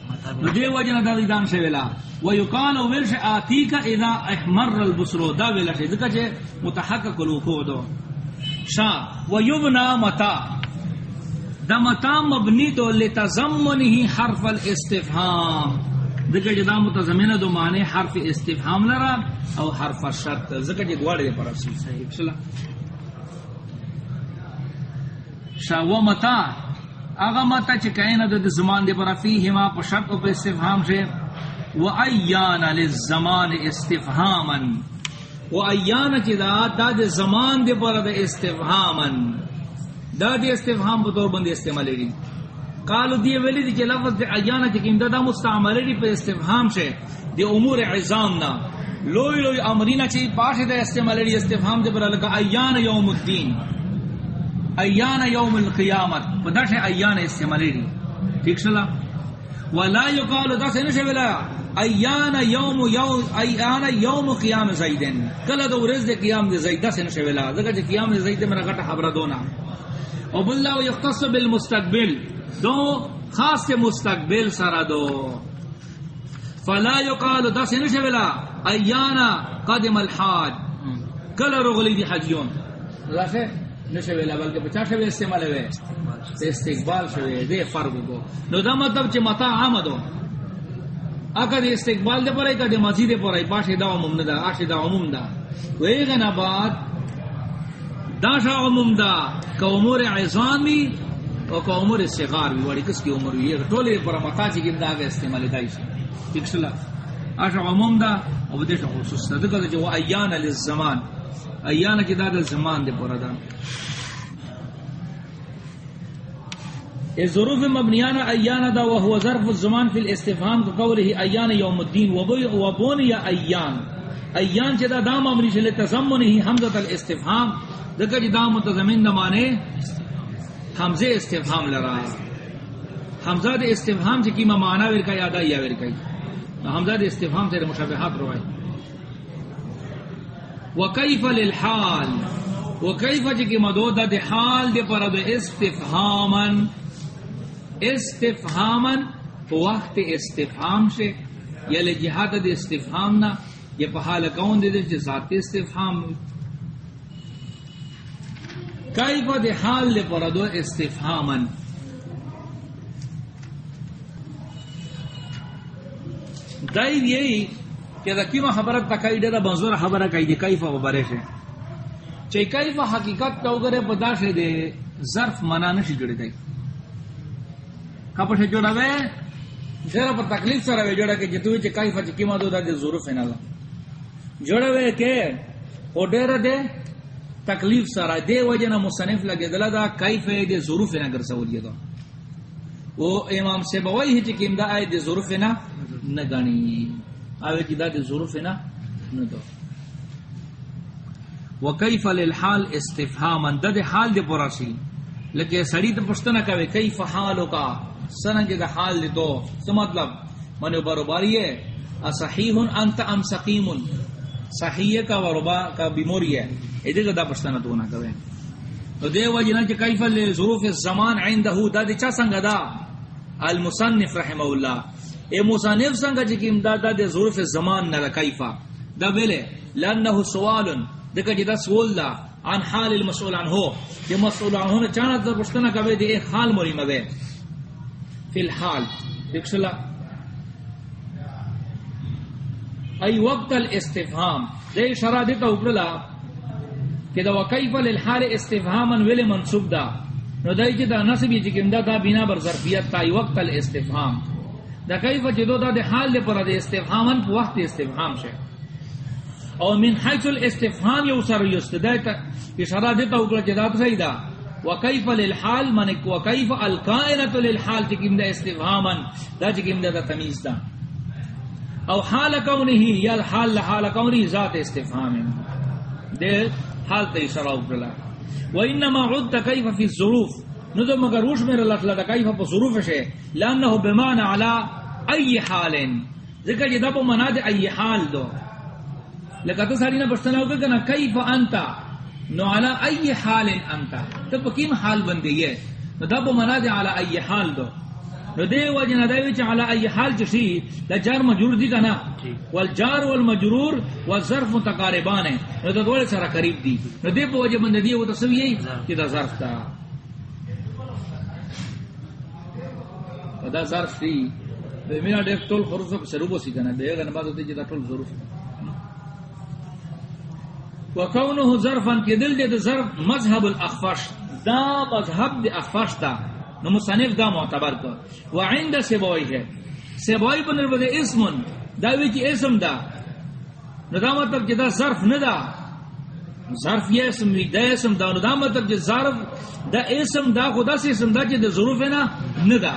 مطلب نو وجنه دا دان شی ویلا. و یقال ورش اتیک اذا احمر البصر. دا ویلا شی دغه چې متحقق لو کو دو شا و یبنا متا. دا متا مبنی تو لتزمنه حرف الاستفهام. دغه چې دا متضمنه دو معنی حرف استفهام لرا او حرف شرط. زکه چې دواړه پر اصل صحیح صلا شا و متا اغه متا چې کاینه د زمان دی پر فيه ما په شرط او په استفهام شه و ایان للزمان استفهاما. و ایان چې دا دا د زمان دی پر د استفهاما. دا د استفهام په تور باندې استعمال لري قالو دی ویلی دی چې لفظ دی ایانا چې کیم دا, دا مستعمل دی په استفهام شه. دی امور عظام نا لوی لوی امرینا چې پاشه د استعمال دی استفهام دی پر لکه ایان یوم الدین ایان یوم القیامت په دغه ایان استعمال دی ٹھیک شلا؟ ولا یقال دا څنګه شویلا ایان یوم یوم ایان یوم قیام زیدن کله د ورځ د قیام د زید څنګه شویلا دغه چې قیام د زید مرا غټه خبره دونه او بالله یختص بالمستقبل. دو، خاص کے مستقبل سارا دو۔ فلا یقال دا سے نشے ویلا ایانا قدم الحاج۔ کل رغلی دی حجیون۔ دا سے نشے ویلا بلکہ بچا شوے استعمال ہوئے۔ استقبال شوے دے فرق کو۔ نو دا مطلب چھ متا آمدو۔ اکا دی استقبال دے پر اکا دی مزید پر ای پاشی دا عموم دا آشی دا عموم دا۔ ویغن بعد دا شا عموم دا، کہ امور عظامی او کو عمر صغار وی، وڑی کس کی عمر وی؟ ٹولے پر متا چ گندا گے استعمال دای ش فکسلا اش عموم دا او دے خصوص صدق دا جو ایان للزمان ایان کی دا زمان دے پر دا۔ اے ظروف مبنیانہ ایان دا وهو ظرف الزمان فی الاستفهام کو قوله ایان یوم الدین۔ و بون یا ایان۔ ایان چدا دا مبنی شل تضمنه حمزۃ الاستفهام دغه جی دا متضمن دا معنی۔ حمزه استفهام لرا حمزه د استفهام چې جی کیما معنا ور کوي ادا یا ور کوي حمزه د استفهام سره مشابهت روای وکيف للحال؟ وكيف جی چې کی مدود د حال د پر د استفهاما استفهاما په وخت استفهام سے یا له جهاد د استفهام نا، یا په حال کون د چې ذات استفهام کیف د حال له پردو استفهاما؟ دای یی کہ دا کیما خبرت تکای دا منظور خبره کای دی کیف و برشه چه کیف حقیقت تو گره پداشه دے ظرف منا نشی جوړی دی کپشه جوړاوه زرا پر تکلیف سره وی جوړا کہ جتوی چه کیف چ کیما دو دا دے ظروف نه جوړاوه کہ او ډیر دے تکلیف سارا دے وجنا مصنف لگے، دلا دا کیف دے ظروف نہ کر سولی دا۔ وہ امام سے بوئی ہے کہ امدا اے دے ظروف نہ نہ گنی۔ اوے کہ دا دے ظروف نہ نہ دو وکیف للحال استفهاما دد حال دے پراسی لکہ سڑی تے پوچھنا کہ کیف حالو کا؟ سنگ دے حال دے دو۔ اس مطلب؟ منو برابری ہے۔ اصحیح انت ام سقیم صحیح کا وربا کا بیموری ہے۔ ادھر دا پشتنا تو نہ کرے۔ تو دے وجنا کہ کیف ظروف الزمان عنده دا دے چا سنگ دا؟ المصنف رحمہ اللہ۔ اے مصنف سنگ جی کہ امداد دے ظروف الزمان نہ کیفا دا ویلے لانه سوال، دکا جی دا سوال دا عن حال المسؤول عنہ۔ کہ مسؤول عنہ نے چانا دا پشتنا کرے دے حال موری مبے۔ فی الحال دیکھلا ای وقت الاستفهام دے اشارہ دیتا اوپرلا کہ دا وکیف للحال استفهاما ویل منصوب دا. نو دای چې دا نسب یې چې دا دا بنا بر ظرفیت تای وقت الاستفهام دا کیف چې دو دا د حال له پر د استفهامن په وخت استفهام شه او من حيث الاستفهام یو سره یستدای ته اشاره دیتا اوپر چې دا صحیح دا. وکیف للحال من وکیف القائنۃ للحال چکم دا استفهاما دا چکم دا تمیز دا. او حال کونه یا حال لحال کونه ذات استفهام دے حال تے اشارہ کرلا و انما عد کیف فی الظروف۔ نذ مگر روش میرا لفظ دا کیف په ظروف شے۔ لانه بمعنى على ای حال۔ ذکر یہ دبو منا دے ای حال دو۔ لکہ تو ساری نہ پوچھنا ہوگا کہ کیف انت نو علی ای حال انت تو کیم حال بندی ہے؟ نو دبو منا دے علی ای حال دو۔ نو دے وجہ نہ دے وچ علی ای حال چشی دا جار مجرور دی کنا؟ والجار والمجرور والظرف متقاربان نو دا دوڑے سارا قریب دی۔ نو وجہ بندی ہے وہ تصوی ہے کہ دا ظرف تا دا ظرف دی۔ میرا دیکھ ټول په شروع سی کنه دے غن بعد دې دا ټول ظروف۔ وكونه ظرفا كدل دے ظرف مذهب الاخفش دا مذهب دے اخفش تا نو مصنف دا معتبر کو وعند سبوی ہے. سبوی بنر بده اسم، دا وی کی اسم دا. نو دا مطلب کہ دا ظرف نہ دا. ظرف یہ اسم وی دا اسم دا. نو دا مطلب کہ ظرف دا اسم دا، خدا سے اسم دا کہ دا ظروف ہے نا، نہ دا.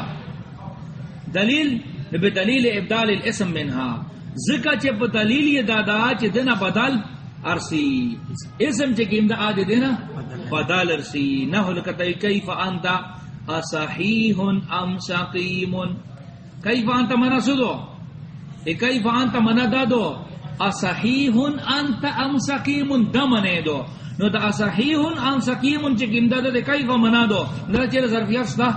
دلیل بدلیل ابدال الاسم منها ذکا چ بدلیل یہ دادا چ دنا بدل ارسی اسم چ کیم دا آج دینا بدل ارسی نہ لکتا کیف انت اصحیح ام سقیم کیف انت منا سدو کیف انت منا دادو اصحیح انت ام سقیم دمنے دو نو دا اصحیح ام سقیم چ کیم دا دے کیف منا دو نہ چر ظرفیت دا؟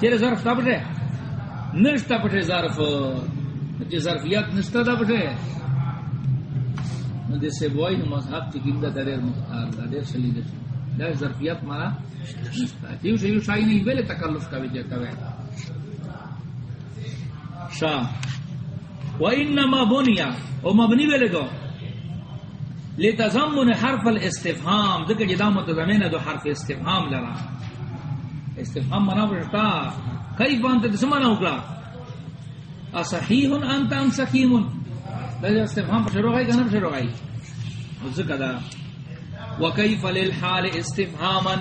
چر ظرف تب دے نشتا پٹھے ظرف. چی ظرفیت نشتا دا پٹھے؟ نو دے سے بوائی مذہب چی کم دا دیر مختار دا، دیر شلی دا ظرفیت مارا نشتا تیو شیو شاہی نہیں بیلے تکلف کا بھی جاتا ہے شاہ وَإِنَّمَا بُنِيَا او مبنی بیلے دو لِتَزَمُّنِ حرف الاستفہام دکہ جدا متضمین دو حرف استفہام لرا استفہام منا بشتا کیف انت دسمانا اکلا اصحیح انت ام سکیم دا استفہام پر شروع گئی کہ نہ شروع گئی ذکر دا وکیف للحال استفہاما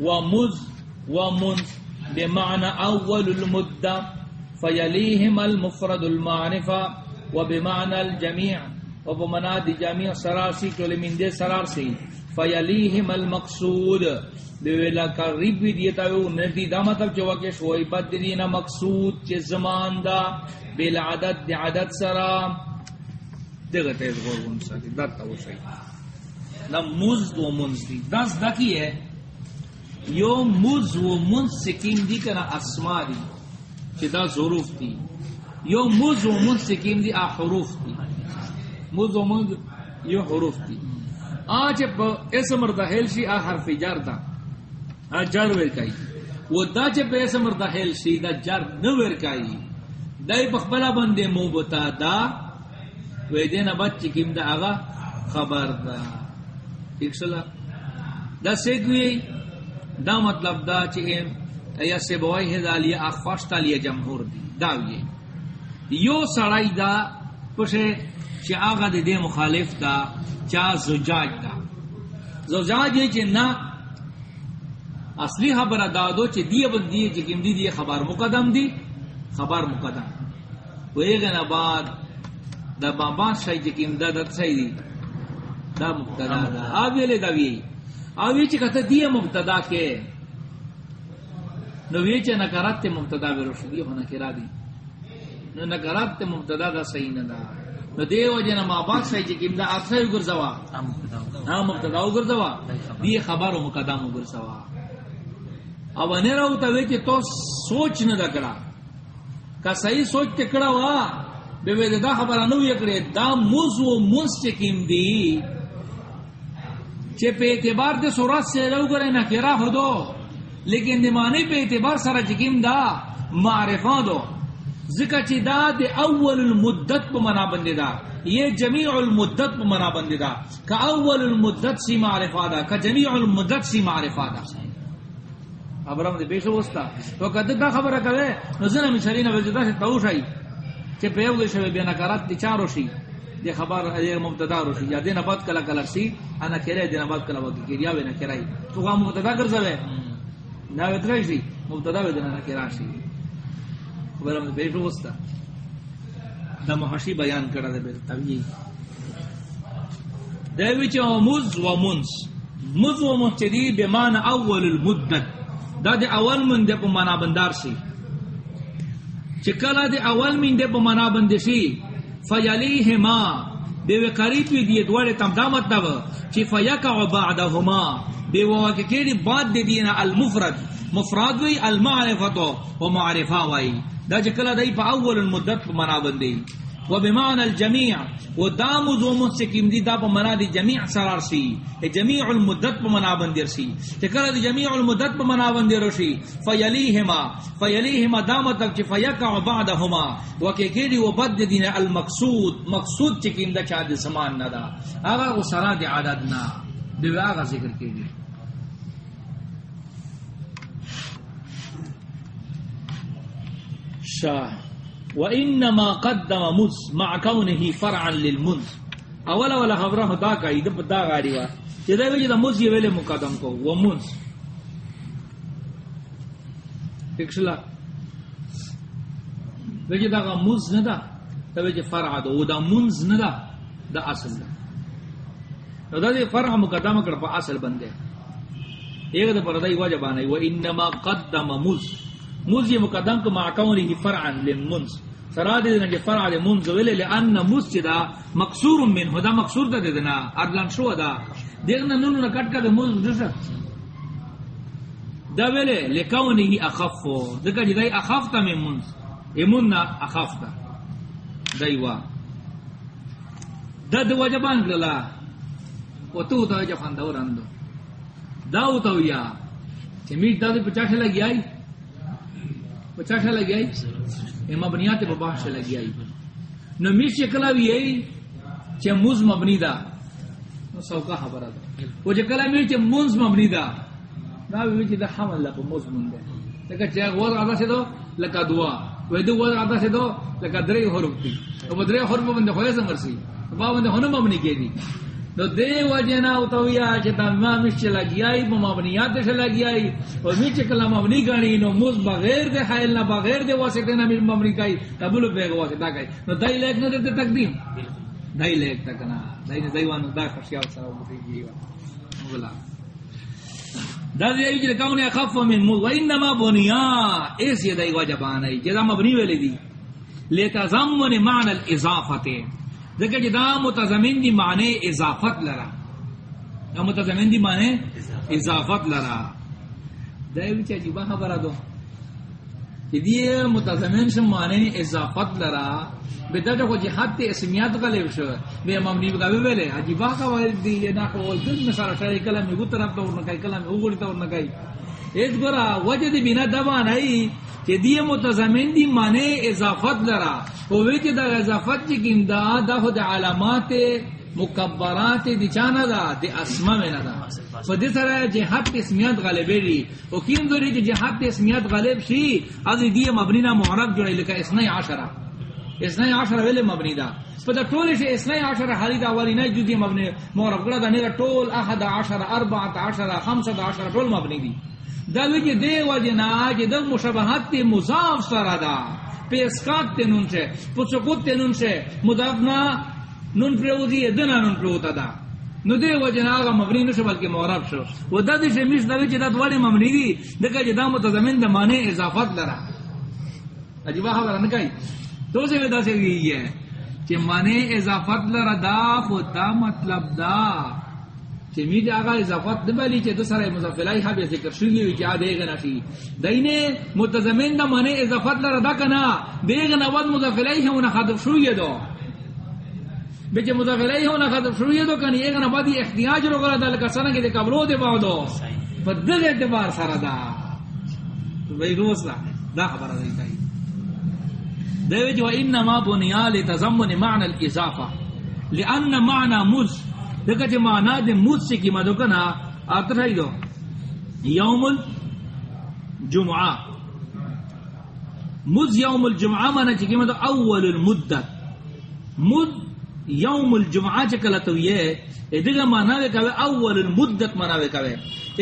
ومز ومنز بمعنى اول المدة فيليهم المفرد المعرفة وبمعنى الجميع وبمعنى جميع سرارسی کل من دے سرارسی فیلیہم المقصود بیویلا قریب بھی دیتا ہے ندی دا مطلب جو کہ شوئی بد دینا مقصود چے زمان دا بالعدد دی عدد سرا۔ دیگا تیز غور گن ساکی دا تا وہ صحیح۔ نا مزد و منز دی دس دا کی ہے۔ یو مز و منز سکیم دی کنا اسما دی چے دا ظروف دی۔ یو مز و منز سکیم دی آ حروف دی۔ مز و منز، یو حروف دی۔ آج پا اسم ردحیل شی آ حرف جار دا۔ آ جار ورکائی و دا چے پہ اسم ردحیل شی دا جار نو ورکائی دای بخبلا بندے مو بتا دا وی دینا بچی کم دا آغا خبر دا۔ ٹھیک سلا دا سیکوی دا مطلب دا چے یا سے ہے دا لیا اخفاشتا لیا جمہور دی. دا وی یو سڑائی دا پشے چے آغا دے دے مخالف دا، چا زجاج دا. زجاج یہ چے نا اصلی خبر دادو چے دی بندی چے کم دی دی خبر مقدم دی، خبر مقدم. ویگن بعد دا بابا شای چے کم دا دا سی دی. دا مقتدا دا. آوی لے دا وی. آوی کتا دی مقتدا کے. نو وی چے نکرات تے مقتدا بے روشدی ہونا کرا دی. نو نکرات تے مقتدا دا صحیح ندا نو جنا ما باق شای چے کم دا سے گرزوا. ہاں مقتدا گرزوا. دی خبر و مقدم گرزوا. اب انے رہو تا وی تو سوچ نہ دکڑا کا صحیح سوچ تے کڑا وا. بے وے دا خبر انو یکڑے دا موز و موز چے کم دی. چے پہ اعتبار دے سورات سے رو گرے نہ کرا ہو دو، لیکن دمانے پہ اعتبار سارا چکیم دا، معرفہ دو۔ ذکر چی دا دے اول المدت پہ منا بندے دا۔ یہ جمیع المدت پہ منا بندے دا۔ کا اول المدت سی معرفہ دا کا جمیع المدت سی معرفہ دا۔ خبرم دے پیش وستا۔ تو کدی دا خبر کرے نزن مثالی نہ وجدا سے توش آئی کہ پیو دے شوی بیان کرات دی چارو شی۔ دی خبر ای مبتدا رو یا دین بعد کلا کلا سی انا کرے دین بعد کلا وکی کیا وینا کرائی تو غا مبتدا کر زوے. نا وترای سی. مبتدا و دین انا کرا سی. خبر میں بیٹھو وستا. دا محشی بیان کرا دے تبی دے وچ مز و منس مز و مبتدی بمان اول المدت. دا دے اول من دے په معنا بندار سی. چکلا دے اول من دے په معنا بند سی. فیلیہما دیو و قریب دی دوڑے تم دا مطلب چی فیقع بعدہما دیو واکی کیڑی بعد دی دینا المفرد. مفرد وی المعرفت و معرفہ وی دا جکلا دی پا اول المدت په بندی و بمعنى الجميع. و دام ذو مسکم دی، دا په معنا دی جميع سرار سی. جميع المدت په معنا بندر سی تکرا دی جميع المدت په معنا بندر سی فیلیہما فیلیہما دام مطلب تک چ فیکع بعدهما و کہ و بد دین المقصود. مقصود چکم دا چا دی سمان ندا. اغا و سرا دی عدد نا. دی آغا ذکر کیڑی شاہ. وانما قدم مز مع كونه فرعا للمنز اولا ولا خبره دا کا اید دا غاری وا۔ چې دا وی دا مز یې ویله مقدم کو۔ و منز اکشلا وی دا مز نه دا ته وی فرع دا۔ و دا منز نه دا دا اصل دا۔ دا دې فرع مقدم کړ په اصل باندې ایک دا پردای واجبانه و انما قدم مز۔ مز یہ مقدم کو معقون ہی فرعا للمنز. فراد دینا کہ فرع للمنز ویلے لئن مز دا مقصور من ہدا مقصور دا دینا ادلان شو دا. دیکھنا نونو نا کٹ کا دا منز جسا دا ویلے لکون ہی اخفو دکا جی دای اخفتا من منز. ایمون نا اخفتا دایوا دا دو وجبان کلا و تو تا جفان دورندو داو تو یا چی دا دی پچاش لگی آئی؟ پچاش لگی آئی اے مبنیات پا باش لگی آئی نو میش چکلا بھی آئی چی موز مبنی دا نو سوکا خبر دا وہ چکلا میش چی موز مبنی دا نا بھی چی دا حمل لپا موز من دے لکا چی غوز آدھا سے دو لکا دعا وی دو غوز آدھا سے دو لکا درے حرف تی او درے حرف بندے خویا سمرسی با بندے ہنو مبنی کے دی نو دے وجہ وجنا اوتویا چ تا ما مش لگیای ب مبنیات سے لگیای اور می چ کلام مبنی گانی نو موز بغیر دے خیل نہ بغیر دے واسطے نہ می مبنی کای قبول بے واسطہ کای نو دای لیک نہ دے تقدیم۔ دای لیک تک نہ۔ دای نے دیوان دا خشیا سره مفی جیوا مغلا دا دی ایج کون اخف من مو وانما بنیا اس یہ دای واجبان ہے جدا مبنی ویلی دی۔ لتزمن معنی الاضافه دیکھیں جدا متضمن دی معنی اضافت لرا دا متضمن دی معنی اضافت. لرا دایو چا جی باہا برا دو کہ دی متضمن شم معنی اضافت لرا بیتا جو جہاد تے اسمیات غلیب شو بے ممنی بلے حجی باہا وارد دی نا قول دل مثال شای کلمی گو طرف ورنکای تا ورنکای. ایت گورا، وجہ دی بنا دبا نئی کہ دی متضمن دی معنی اضافت لرا۔ ہوئے کہ دا اضافت چی کم دا دا خود علامات مکبرات دی چانا دا، دی اسما میں دا فدی سر جہاد اسمیات غالبی دی۔ او کیم دوری کہ جہاد اسمیات غالب شی، از دی مبنینا محرب جوڑی لکا اسنائی عشرہ۔ اسنائی عشرہ ویلے مبنی دا۔ فدا طول سے اسنائی عشرہ حالی دا والی نای جو دی مبنی محرب گلا دا نیگا طول احد عشرہ، اربعت عشرہ خمسد عشرہ طول مبنی دی۔ دا وجہ دے وجنا کہ دا مشابہت تے مضاف سرا دا پیسکات تے نون سے پچکوت تے نون سے مضافنا نون پروزی دنا نون پروتا دا نو دے وجنا آگا مبنی نشو بلکہ معرب شو. و دا دے شمیش دا وجہ دا دواری مبنی دی دکا جدا متضمن دا مانے اضافت لرا عجیبا خبر نکای تو سے ودا سے گئی ہے کہ مانے اضافت لرا دا خود دا مطلب دا کہ می دے اضافت نبالی چے دوسرے مضافلائی حابی ذکر شلی وی کیا دے گنا شی دینے متضمن دا مانے اضافت لرا کنا دے گنا مضافلائی ہونا خدف شوی دو. بیچے مضافلائی ہونا خدف شوی دو کنی ایک نا بادی احتیاج رو گلا دا لکا سنگی دے قبلو دے باو پر دل اعتبار سارا دا. بھئی روز دا. دا خبر دا دیتا دے وجہ انما بنیا لتزمن معنی الاضافہ لأن معنی مز دیکھا چھ جی معنی دے مز سے کی مدو کنا آتا رہی دو۔ یوم الجمعہ مز یوم الجمعہ معنی چھ کی مدو اول المدت۔ مد یوم الجمعہ چکل تو یہ ادھگا معنی کوي اول المدت معنی کوي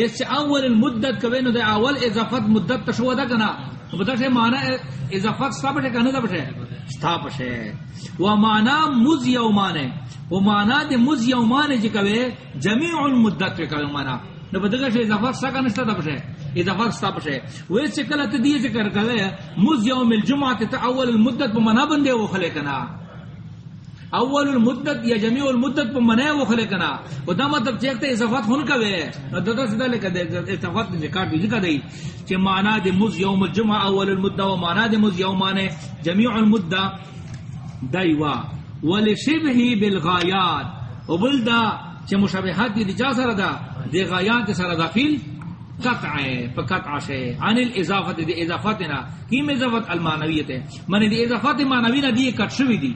اس اول المدت کوي نو دے اول اضافت مدت تشو دا کنا بتا سے معنی اضافت سب ہے دا ستا پشے و مز یومانے و دے مز یومانے جی المدت نو بدگا اضافت سا ستا اضافت ستا پشے وہ چکل تے دی ذکر مز یوم الجمعہ اول المدت بندے وہ خلے کنا۔ اول المدت یا جميع المدت پر منع وہ خلے کنا وہ دا مطلب چیکتے اضافت ہن کا وے دتا سیدھا لکھ دے اضافت نے کاٹ دی لکھ دے کہ معنی دے مز یوم الجمعہ اول المدہ و معنی دے مز یومانے جميع المدہ دایوا ولشبه بالغایات. وبلدا چې مشابهات دي جا سره دا. دے غایات سره داخل قطع فقطع شے. عن الاضافت دے اضافتنا کیم اضافت المعنویت ہے؟ من دے اضافت معنوی نہ دی کٹ شوی دی.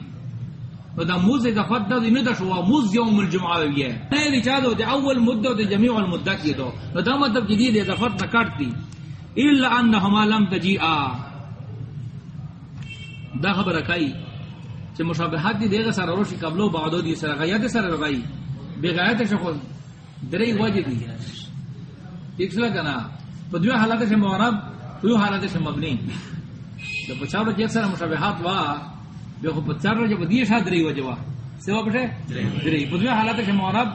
دا موز اضافت دا دی ندا شوا موز یوم الجمعہ وی ہے۔ نہیں دی یعنی چاہدو دی اول مدد دی جمیع المدد کی دو۔ دا مطلب جدید اضافت نہ کٹ الا انہما لم تجیعا دا خبر کئی چھ مشابہات دی دیگا سر روشی قبلو، بعدو دی سر غیات سر رغائی۔ بے غیات شخص دری وجہ دی۔ ایک سلا کنا، پا دوی حالات سے معرب دوی حالات سے مبنی دا پچھا بچے سر مشابہات وا بے خو پچھا رو جب دیئے شاہ دری وجہ وا سوا پٹھے دری. پا دوی حالات سے معرب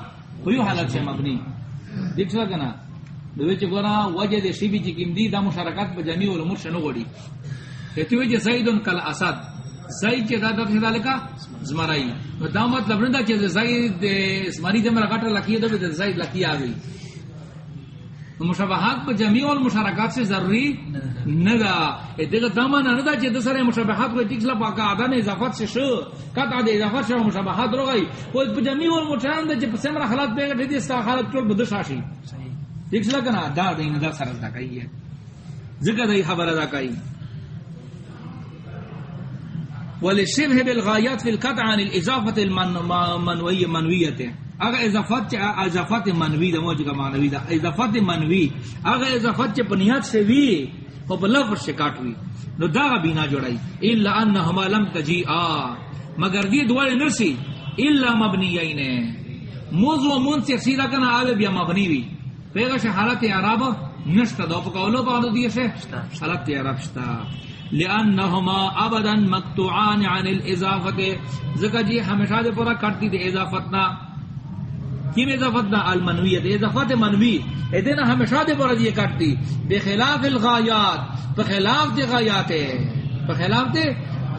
دوی حالات سے مبنی. ایک سلا کنا؟ دوی چھ گورا وجہ دے شیبی چی کم دی دا مشارکات پا جمعی والمور شنو گوڑی. کہتی ہوئی چھ زیدن کل اسد. زید چھ دا دا دا لکا؟ زمرائی. دا مطلب ندا چھ زید زمری گٹر لکی دا دا زید لکی آگئی. مشابہات پر جمعی والمشارکات سے ضروری ندا دیکھا دامان ندا چھ دسر مشابہات کو ٹکسلا پاکا آدھا نے اضافت سے شو کت آدھے اضافت سے مشابہات رو گئی وہ پر جمعی والمشارکات دے چھ پسیمرا حالات بے گا ٹھیتی استا حالت چول بدش آشی. ٹکسلا کنا دا دیں ندا سر دا کئی ہے ذکر دئی خبر دا کئی ولشبه بالغایات فی القطع عن الاضافت المنوی منویت اگر اضافت چا اضافت منوی دا کا معنوی دا. اضافت منوی اگر اضافت چا پنیات سے وی او بلفظ سے کاٹوی نو دا بینا جوڑائی. الا انہما لم تجیعا. مگر دی دوار نرسی. الا مبنیین. موضوع من سے سیدھا کنا آوے بیا مبنی وی. پیغا سے حالت عراب نشتا دو پکولو پاندو دیئے سے حالت عراب شتا. لانہما ابدا مقطوعان عن الاضافت. ذکر جی ہمیشہ دے پورا کرتی دے اضافتنا. کیم اضافتنا المنویت؟ اضافت منوی. ادنا ہمیشہ دے پورا دی کرتی بخلاف الغایات. بخلاف دے غایات بخلاف دے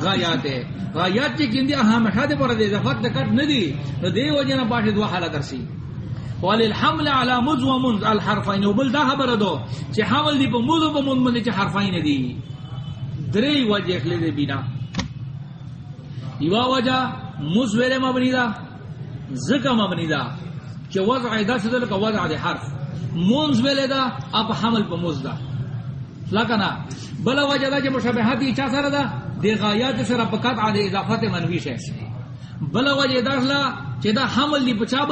غایات غایات چی کیم دی ہمیشہ دے پورا دے اضافت دے کٹ ندی. تو دے وجہ نا باشد دو حالہ درسی وللحمل على مذ ومنذ الحرفين وبل ده خبر دو. چې حمل دی په مذ او په منذ باندې چې حرفین دي دری وجہ اخلی دے بینا. یوا وجہ مز ویرے مبنی دا، زکا مبنی دا. کہ وضع دا سدل کا وضع دے حرف. منز ویلے دا اپ حمل پا مز دا. لکنا بلا وجہ دا کہ مشابہاتی چا سر دا دے غایات سر پکات آدے اضافت منویش ہے بلا وجہ دا کہ دا حمل دی پچا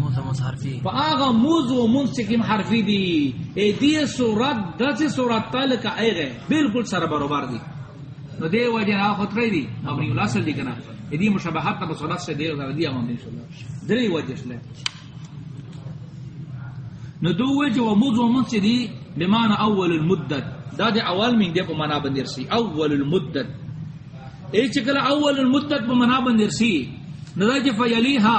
مصحرفي پا آغا موز و منز سکیم حرفی دی. اے دی صورت دا سی صورت تالکا اے گئے بلکل سر بروبار دی. نو دے وجہ نا خود رئی دی. ابنی الاصل دی کنا. دی مشابہات تا بصورت سے دے غیر دی امام انشاءاللہ دری وجہ شلے نو دو وجہ و موز و منز دی بمعنى اول المدت دا دے اول من دے پا منا بندر سی اول المدت اے چکل اول المدت پا منا بندر سی نو دا جی فیلیہا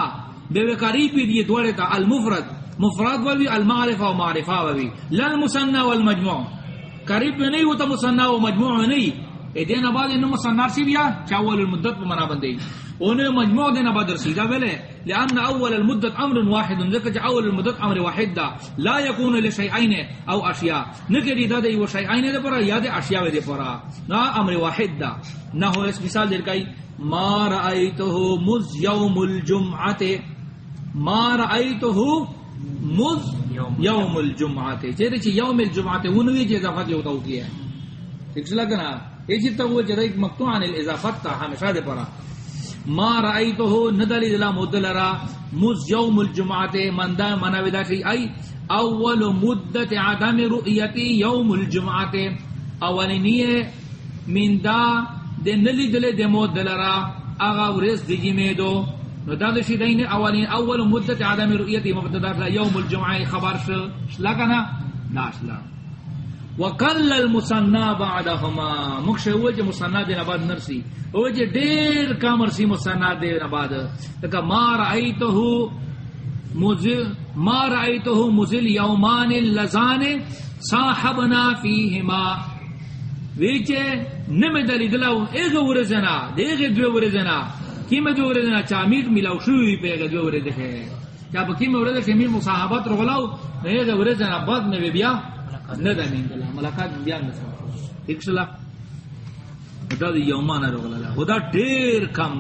بے قریب دی دوڑے تا المفرد مفرد وی المعرفہ و معرفہ وی لا المثنى والمجموع قریب میں نہیں ہوتا مثنى و مجموع نہیں اے دین بعد ان مثنى سی دیا چاول المدت منا بندے اون مجموع دین بعد رسیدہ ویلے لان اول المدت امر واحد ذکر اول المدت امر واحد دا. لا يكون لشيئين او اشیاء. نکری دا دی و شیئین دے پورا، یا دے اشیاء دے پورا. نا امر واحد دا. نہ ہو اس مثال دے کئی. ما رأيته مز يوم الجمعه ما رأيته مز یوم الجمعہ چیرے چی یوم الجمعہ ونوی چی اضافت جو تاو کیا ہے. ٹھیک سے لگنا یہ چیتا وہ جدا ایک مقتوع عن الاضافت تا ہمیشہ دے پرا ما رأيته ندلی دلا مدلرا مز یوم الجمعہ من دا مناودا چی ای اول مدت عدم رؤیتی یوم الجمعہ اولینی من دا دے نلی دلے دے مدلرا اغا ورز دی جمعه دو نو دا دشی دین اولین، اول مدت عدم رؤیتی مبتدا دا یوم الجمعه، خبر شو. شلا ناشلا وقل المصنع بعدهما. مخش هو جو مصنع دین بعد نرسی هو جو دیر کامر مصنع دین بعد تکا ما رأیته مزل ما رأیته مزل یومان لزان صاحبنا فیهما. ویچے نمی دلی دلاو ایغ ورزنا دیغ دو ورزنا کیم دو ورزنا چامیت ملاو شوی پہ ایغ دو ورزنا چا پا کیم ورزنا کمی مصاحبت رغلاو ایغ ورزنا بعد نوی بیا. ندا مین دلا ملاقات بیا نسا ایک شلا دا دی یومانا رغلا خدا کم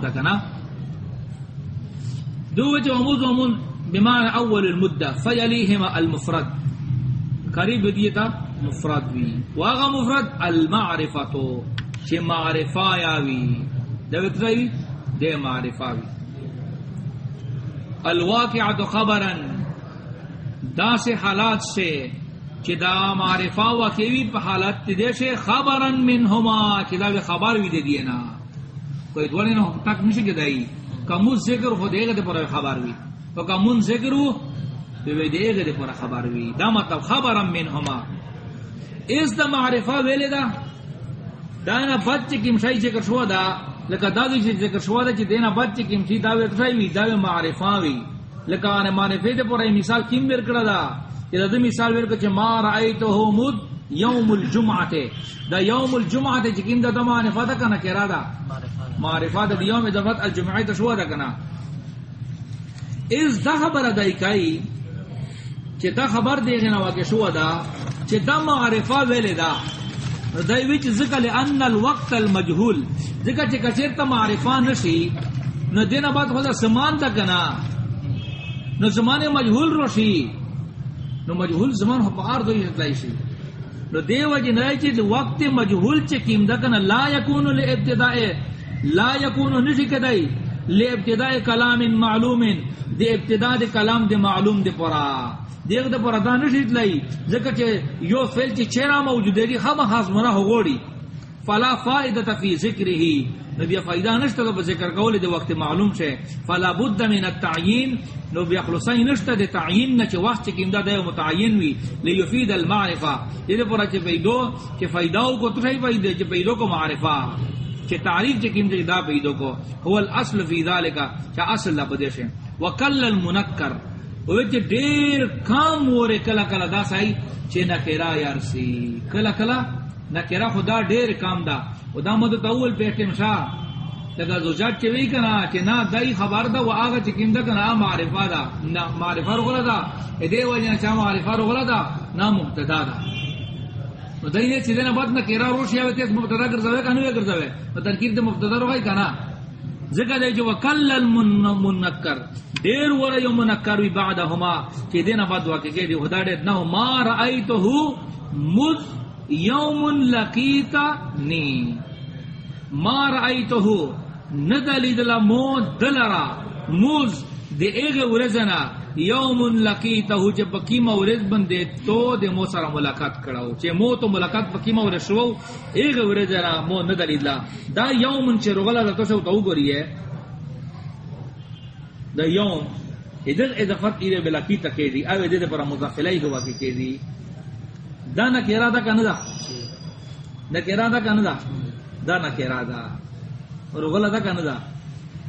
دو وجه عمود بمعنى اول فيليهما المفرد۔ قریب دیتا مفرد وی۔ واغا مفرد المعرفتو چه معرفا یاوی دویت روی دے معرفا وی۔ الواقعات خبرا۔ دا سے حالات سے چه دا معرفا وکیوی پا حالات دے سے خبرا منہما چه دا خبر وی دے دینا کوئی دولی نو تک نشی گدائی کمون ذکر خود ایگا دے پر خبر وی۔ تو کمون ذکر ہو بے دے گا پر خبر وی۔ دا مطلب خبرا منہما۔ اس دا معرفہ ویلے دا۔ دانا بچ کم شای ذکر شوا دا۔ لکا دا دی ذکر شوا دا چی دینا بچ کم شای دا وی شای وی، دا وی وی۔ لکا آنے معرفہ دے پر مثال کم ورکڑا دا۔ کہ دا, مثال ورکڑا چی ما رأیتو ہو مد یوم الجمعہ دا یوم الجمعہ چی کم دا دا معرفہ دا کنا کرا دا؟ معرفہ دا یوم دفت الجمعہ تا شوا دا کنا۔ اس دا خبر دا اکائی چی دا خبر دے گنا واقع شوا دا چی دا معرفہ ویلے دا۔ دا ویچ ذکر لئن الوقت المجہول۔ ذکر چی کچیر تا معرفہ نشی نو دینا بات خدا سمان دا کنا۔ نو زمان مجہول روشی۔ نو مجهول زمان ہو پار دوی شتلائی شی نو دیو وجہ نائی چی وقت مجهول چی کیم دا کنا لا یکونو لے ابتدائی لا یکونو نشی کدائی لے ابتدائی کلام معلوم دی ابتدا دے کلام دے معلوم دے پرا دیکھ دے پرا دا نشی اتلائی ذکر چی یو فیل چی چیرا موجود دی خام خاص منا ہو گوڑی فلا فائدہ فی ذکر ہی نبی فائدہ نشتا دا ذکر قول دے وقت معلوم چھے فلا بد من التعیین۔ نبی اخلصائی نشتا دے تعیین نا چی وقت چکیم دا دے متعین وی لیفید المعرفہ دے پرا چی پیدو چی فائداو کو تشای فائدہ؟ چی پیدو کو معرفہ چی تعریف چکیم دے دا پیدو کو۔ هو الاصل فی ذالکا چا اصل لا لپدیش ہے وکل المنکر۔ وچ دیر کام وره کلا کلا دا سای چې نکرا یار سی کلا کلا نکرا خدا دیر کام دا. او دا مد اول پیټم شا لگا زوجات چې وی کنا چې نا دای خبر دا واغه چې کیند کنا معرفه دا نا معرفه وګړه دا ا دې وجه چې معرفه وګړه دا نا مبتدا دا نو دای نه چې نه بعد نکرا روشي او ته مبتدا ګرځاوي کنه ګرځاوي په ترکیب د مبتدا روای کنا ذکر دے جو وکل المنکر دیر ور یو منکر وی بعدهما. کہ دینا بعد واقع کہ دی خدا دے نہ ما رایتہ مذ یوم لقیتا نی. ما رایتہ ندلی دلا مو دلرا. مذ دے ایغ ورزنا. یوم لقیتہ جب قیمہ ورز بندے تو دے مو سره ملاقات کڑاو. چے مو تو ملاقات قیمہ ور شو ایغ ورزنا مو ندلی دلا دا یوم چے رغلا تو سو تو گوری ہے. دا یوم. ادھر اضافت ایرے بلاقیتہ کہ دی او دے پر مضافلی ہوا کہ کہ دی دا نہ کہرا دا کنا دا نہ کہرا دا کنا دا دا نہ کہرا دا رغلا دا کنا دا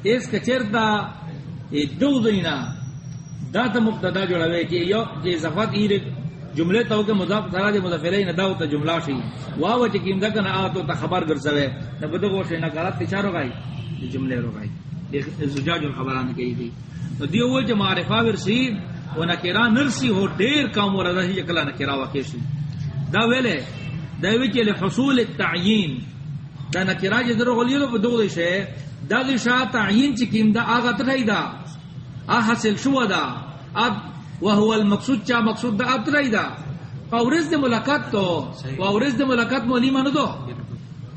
اس کچرتا ای دو دینا دا تا مبتدا جوڑاوے کہ یو جی زفات ایر جملے تاو کہ مضاف سرا دے مضافرے نہ داو تا جملہ شی واو چ کیم دکن ا تو تا خبر گرسوے نہ بدو کو شے نہ غلط اشارہ گئی یہ جملے رو گئی زجاج الخبران کہی دی تو دیو وہ جو معرفہ ورسی و نہ نرسی ہو دیر کام ور رہی کلا نہ کرا واکیشی دا ویلے دا وچ له حصول التعیین. دا نہ کرا جے درو غلیو بدو دے شے دا شاہ تعیین چ کیم دا اگا تھئی دا. ا حاصل شو دا. اب وهو المقصود چا مقصود دا اب تھئی دا. اورز دے ملاقات تو اورز دے ملاقات مولی مانو دو.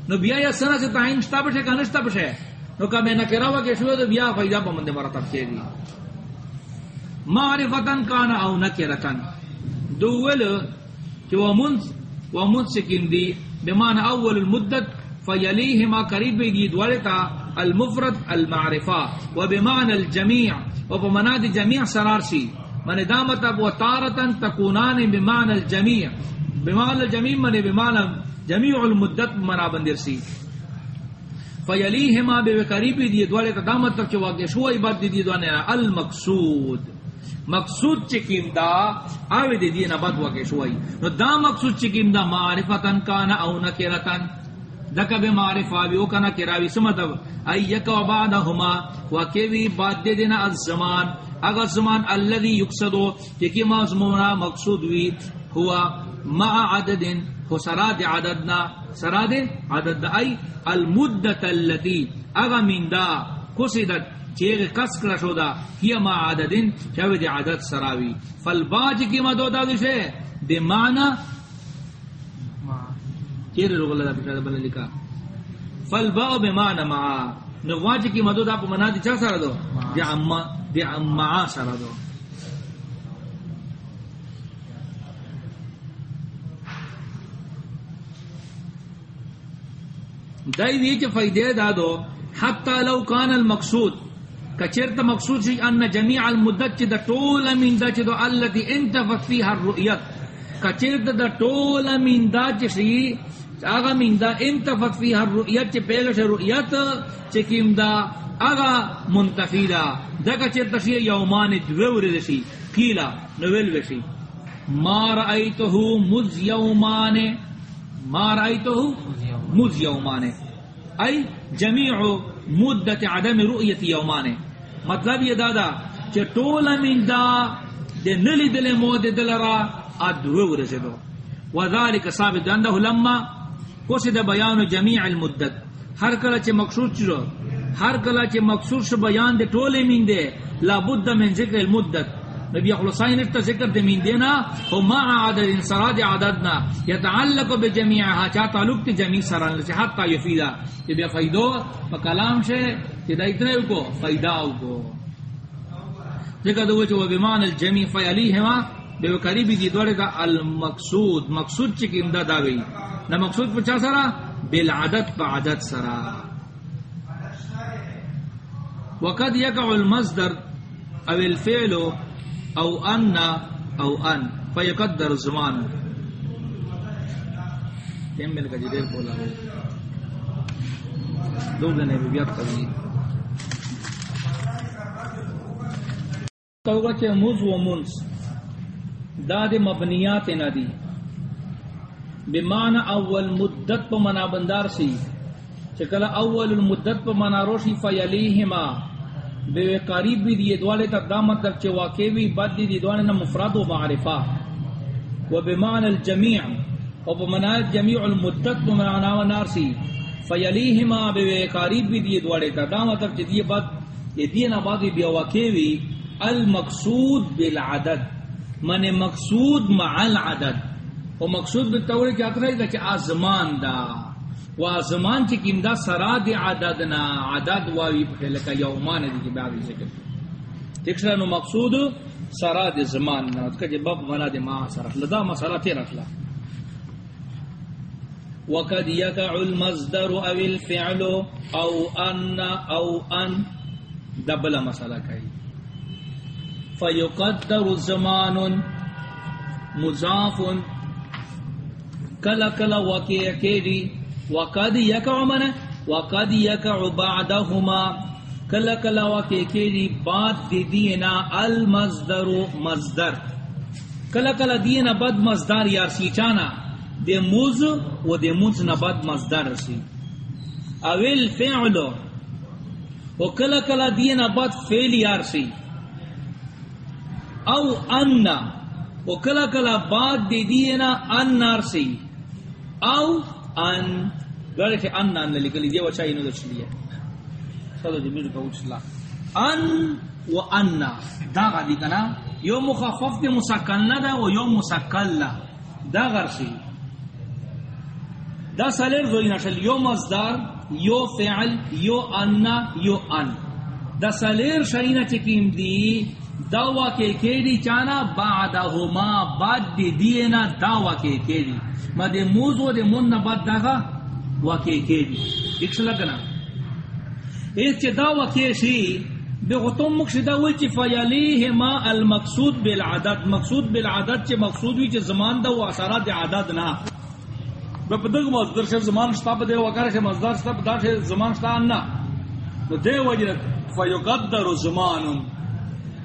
نو بیا یا سنا سے تعین شتا بشے کنشتا بشے نو کا میں نہ کراوا کہ شو دے بیا فائدہ پمند مرتب کے دی معرفتن کان او نکرتن دول کہ ومن ومن سکن دی بمان اول المدت، فیلیہما قریب دی دوالتا المفرد المعرفہ، و بمعنى الجميع و بمعنى جميع سرارسی من دامت اب مطلب و تکونان بمعنى الجميع بمعنى الجميع من بمعنى جميع المدت منا بندرسی فیلیہما بے قریبی دی دوالے تا دامت تک چوا کے بات دی دی دوانے المقصود۔ مقصود چکیم دا آوے دی دی نبات وکے شوئی نو دا مقصود چکیم دا معرفتن کانا او نکرتن دکا بے معرفہ بھی او کنا کراوی سمتب ایکا و بعدہما وکیوی بات دی دینا الزمان اگر زمان اللذی یکسدو چکی مضمونا مقصود وی ہوا مع عددن ہو سراد عددنا. سراد عدد ای المدت اللتی. اغا من دا کسدت چیغ کس کرشو دا ہی ما عددن چاوی دی عدد سراوی. فالباج کی مدو دا دشے دی معنی چیر رو اللہ دا پشاد بلا لکا؟ فالباو بمعنی معا نواج کی مدو دا پا منا دی چا سرا دو؟ دی عما دی عما سرا دو. دای وی چ فائدے دادو حتا لو کان المقصود. کچرت مقصود شی ان جميع المدت چ د طول من د چ دو التي انتفت فيها الرؤيت کچرت د طول من د چ شی اغا من د انتفت فيها الرؤيت چ پیغش رؤيت چ کیم دا اغا منتفیدا دغه چرت شی یومان دور رشی قیلا نوول وشی ما رایته مز یومان، ما رایته مز یومان. ای جمیع مدت عدم رؤیت یومان. مطلب یہ دادا چه طول من دا دے نلی دل مود دلرا ادوه ورسدو وذالک ثابت انده لما قصد بیان جمیع المدت. ہر کلا چه مقصود چرو ہر کلا چه مقصود شو بیان دے طول من دے لابد من ذکر المدت. نبی خلصائن ارتا ذکر دے من دینا ہو مع عدد انسراد عددنا یتعلق بجمیعها، چا تعلق تی جمیع سران لچے حتی یفیدہ کہ بیا فائدو پا کلام شے کہ دا اتنے کو فائدہ کو ذکر دو چو بمان الجمیع فیعلی ہما بے قریبی دی دوڑے دا المقصود۔ مقصود چکی امدہ داوی نا مقصود پچا سرا؟ بالعدد پا عدد سرا۔ وقد يقع المصدر او الفعل او ان او ان فيقدر الزمان کیم مل کا جدیر جی بولا۔ دو جنے بھی بیعت کرنی توگا چے موز و منس داد مبنیات ندی بمعنى اول مدت پا منا بندار سی۔ چکل اول المدت پا منا روشی فیلیہما بے قریب بھی دیئے دوالے تا دا مطلب چے واقعی بھی بد دی دوالے نا مفرد و معرفہ۔ و بمعنى الجمیع۔ و بمعنى جمیع المدت پا منا نار سی۔ فیلیہما بے قریب بھی دیئے دوالے تا دا مطلب چے دیئے بد یہ دیئے نا بعد بھی واقعی بھی۔ المقصود بالعدد. من مقصود مع العدد. و مقصود بالتوری کیا کرے گا کہ آزمان دا. و آزمان چی کم دا سراد عددنا. عدد واوی پخیلکا یومان دی کی بعضی ذکر تکشرا نو مقصود سراد زمان نا. کہ جب باب منا دی ما سرح لدا مسئلہ تی رکھلا وقد يقع المصدر او الفعل او ان او ان. دبل مسئلہ کئی. فيقدر زمان مضاف کلا کلا واقع کیدی وقد يقع من وقد يقع بعدهما کلا کلا واقع کیدی بعد دی دینا المصدر مصدر کلا کلا دینا بد مصدر یار سیچانا دے موز و دے موز نہ بد مصدر سی اویل فعل و کلا کلا دینا بد فعل یار سی او ان و کلا کلا بعد دی دینا ان نار سی او ان. گڑے کہ ان ان لکلی دی وچا اینو دچ لیا. چلو دی میرے کو اچلا ان و ان دا غدی کنا. یو مخفف دی مسکن دا و یو مسکل دا غر سی دا سالر زوی نشل یو مصدر یو فعل، یو ان یو ان. دا سالر شاینا چکیم دی دعوا کے کیڑی چانا بعدہما بعد دی دینا دعوا کے کیڑی۔ ما دے موزو دے من بعد داغا واقع کیڑی۔ ایک لگنا ایت چی دا وکی شی بے غتم مکشی دا وی چی فیلیه ما المقصود بالعدد۔ مقصود بالعدد چی مقصود وی چی زمان دا و اثرات عدد نا۔ بے مصدر شے زمان شتا، پا دے وکر شے مصدر شتا، پا دا شے زمان شتا نا۔ نو دے وجہ فیقدر زمان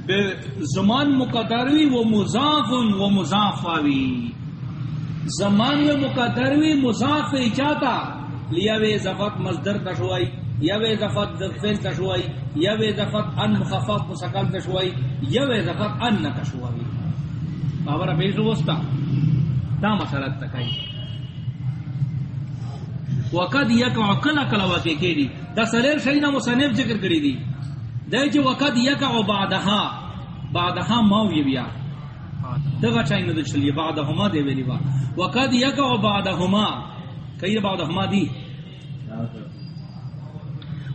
بے زمان مقدروی و مضاف و مضافاوی۔ زمان و مقدروی مضاف چاہتا۔ لیا وے زفت مصدر تشوائی، یا وے زفت فعل تشوائی، یا وے زفت ان مخفف مسکل تشوائی، یا وے زفت ان تشوائی۔ بابر بیش وستا دا مسالت تکائی۔ وقد یکع کلا کلا واقع کی دی دا سلیر شئینا مصنف ذکر کری دی۔ دا چی وقد یکع بعدها بعدها ماوی بیا دغه چاینه د چلی بعدهما دی ویلی با وقد یکع بعدهما کئی بعدهما دی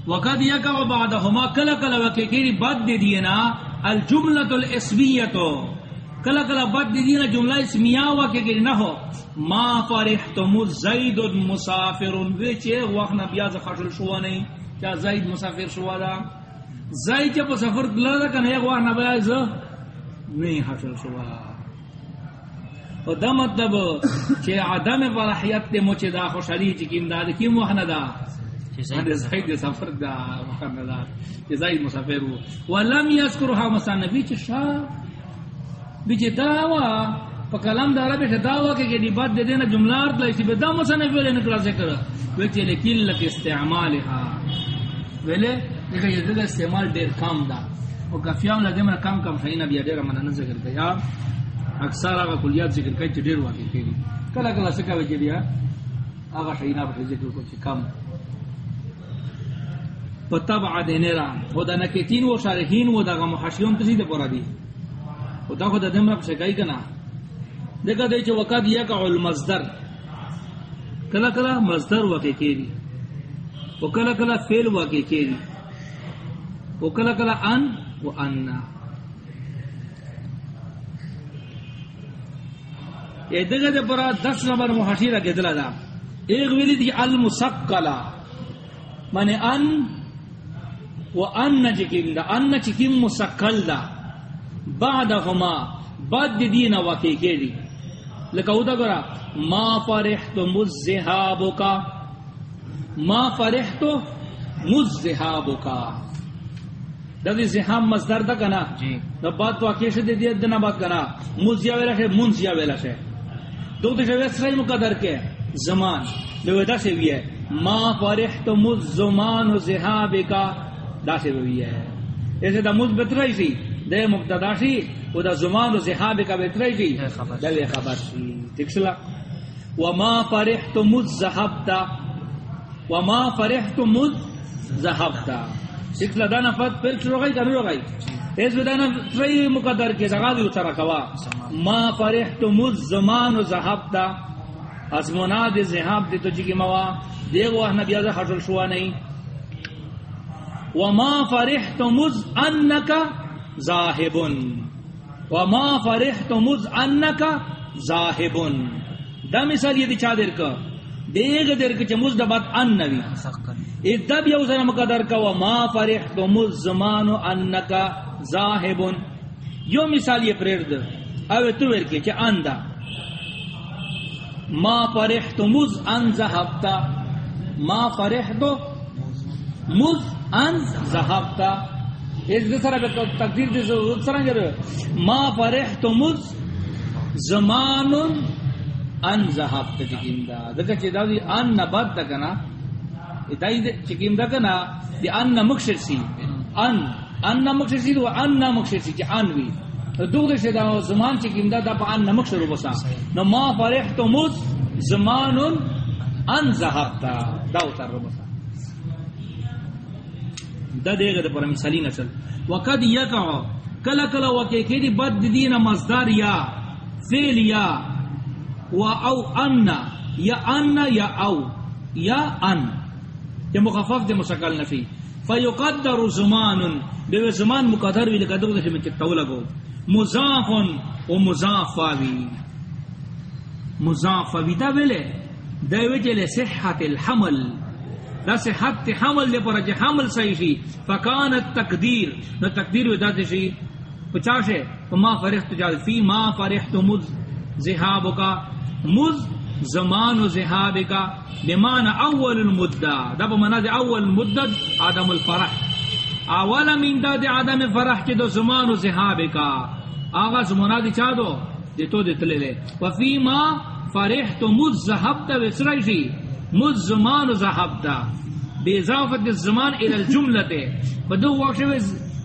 وقد یکع بعدهما کلا کلا واقع کی دی بد دی دینا الجملۃ الاسمیہ کلا کلا بد دی دینا جملہ اسمیہ واقع کی نہ ہو ما فرحتم زید مسافر وچے وخنا بیاز خشل شو نہیں کیا زید مسافر شو دا زید چپ سفر دلا کنا ایک وخنا بیاز نہیں حاصل شو او دا مطلب چے عدم فرحیت تے مچے دا خوشحالی چکیم دا دا کیم وخنا دا. سفر دا دا مسافر ولم یذکرها مثلا نبی داوا کلام دارا داوا دی دا نکلا ذکر. استعمالها لیکن یہ دیگا استعمال دیر کام دا. و کفیام لدے من کام کام خینا بیا دیر من نہ ذکر کیا اکثر آگا کلیات ذکر کئی چی دیر واقعی کیلی کلا کلا سکا ویچے بیا آگا خینا پر ذکر کو چی کم. پا تبع دینے را و دا نکتین و شارحین و دا غا محشیون تسی دے پورا دی. خدا خدا دم رب شکای کنا. دیکھا دے چھ وقت یکع المصدر. کلا کلا مصدر واقع کیری و کلا کلا فیل واقع کیری و کلا کلا ان و اننا یہ دیکھا دے پرا دس نمبر محاشیرہ کے دلا دا. ایک ویلی دی المسقلا مانے ان و ان چکیم دا. ان چکیم مسقل دا. بعدهما بعد دی دین واقع کیڑی لکہ او دا گرا ما فرحت مزہابکا ما فرحت مزہابکا دا دی زہام مصدر دا کنا. جی. دا بات واقع شد دی دنا بات کنا. مزیا ویلا شے منزیا ویلا شے. دو تے ویسرائی مقدر کے. زمان. لو دا سے بھی ہے. ما فرحت مزمان زہابکا. دا سے بھی ہے. ایسے دا مز بترائی سی. دے مقتدا شی و دا زمان و زحاب کا بیترائی شی دے خبر شی. دے خبر شی تکسلا وما فرحت مز زحبتا وما فرحت مز زحبتا تکسلا دا نفت پھر شروع گئی کنو گئی اس دا نفت مقدر کے زغادی اترا کوا ما فرحت مز زمان و زحبتا ازمنا دے زحاب دے تو جی کی موا دے وہ نبی ازا خشل شوا نہیں وما فرحت مز انکا زاہبن وما فرحت مز انکا زاہبن دا مثال یہ دی چا دیر کا دیگ دیر کا چا مز دبات ان نوی ادب یو سر مقدر کا وما فرحت مز زمان انکا زاہبن یو مثال یہ پریر دا او تو ور کے چا ان دا ما فرحت مز ان زہبتا. ما فرحت مز ان زہبتا. اس دوسرا بے تقدیر دے دوسرا گر ما فرحت مز زمان ان ذهبت چکیندا دغه چې دا دی ان نبات دا کنا. دای دې چکیندا کنا. دی ان مکشر سی. ان. ان مکشر سی او ان مکشر سی چې ان وی. دوغه شه دا زمان چکیندا دا په ان مکشر وبسا نو ما فرحت مز زمان ان ذهبت دا وتر وبسا دا دیگه دا پر مثالی نسل. وقد یکع کلا کلا وکی کی دی بد دین مصدر یا. فیل یا. و او ان یا ان یا او یا ان یا مخفف دی مسکل نفی فیقدر زمان بے زمان مقدر وی لکا دو دفع میں چکتاو لگو مضاف و مضافاوی مضافاوی دا بلے دا وجل صحت الحمل دا صحت حمل دے پر جی حمل صحیح شی فکانت تقدیر نو تقدیر وی دا شی پچاشے ما فرحت جاد فی ما فرحت مز زہاب کا مز زمان و زہاب کا بمان اول المدہ۔ دا پا منا دے اول مدد آدم الفرح۔ اولا من دا دے آدم فرح چی دو زمان و زہاب کا۔ آغا زمانا دی چا دو؟ دی تو دی تلے لے وفی ما فرحت مز زہب دا وسرائی شی مز زمان و زہب دا بے اضافت الزمان الى الجملتے بدو واقع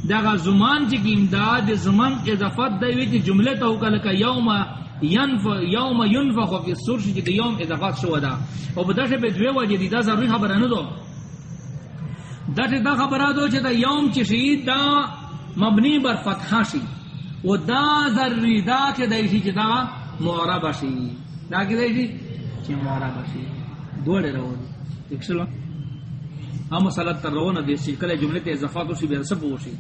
دا زمان چی کیم دا دی زمان اضافت دا وی چی جملے تا ہوکا لکا یوم ینف یوم ینفخ فی السور چی دی یوم اضافت شو دا او بدا شے بے دوے وجہ دی دا ضروری خبر ندو دا چی دا خبر دو چی دا یوم چی شید دا مبنی بر فتحہ شی و دا ضروری دا چی دا شی چی دا معرب شی دا کی دا شی معرب شی دوڑے رو دی ایک سلام صلات تر رونا دے سی کلے جملے تے اضافات اسی بے رسب ہوشی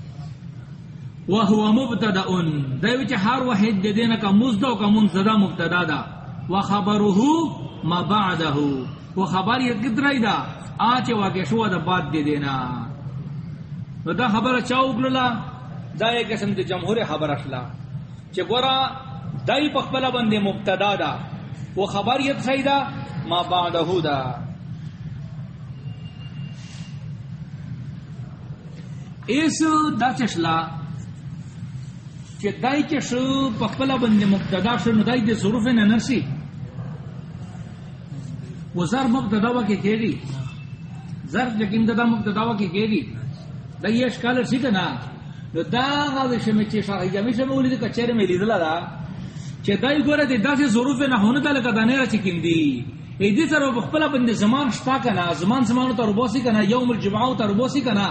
وہو مبتدا ان دے وچ واحد دے دینا کا مزدو کا منزدہ مبتدا دا. وخبره ما بعده. وہ خبر یہ دا. آچے واقع شو دا بعد دے دینا. نو دا خبر چاو گللا دا ایک قسم دے جمہور خبر اشلا. چے گورا دائی پخبلا بندے مبتدا دا. وہ خبر یہ صحیح ما بعده دا. اس دا چشلا کہ دائی چش پخپلا بند مبتدا شنو دائی دے ظروف ننرسی وہ زر مبتدا وکی کیری۔ زر جکیم دا مبتدا وکی کیری۔ دا یہ اشکال سی کنا نو دا غاوی شمی چی شاہی جمی شمی اولی دی کچھر میں لیدلا دا۔ چی دائی گورا دی دا سی ظروف نہ ہونے دا لکا دا نیرا چکیم دی۔ ایدی سر پخپلا بند زمان شتا کنا زمان زمانو تا ربوسی کنا یوم الجمعو تا ربوسی کنا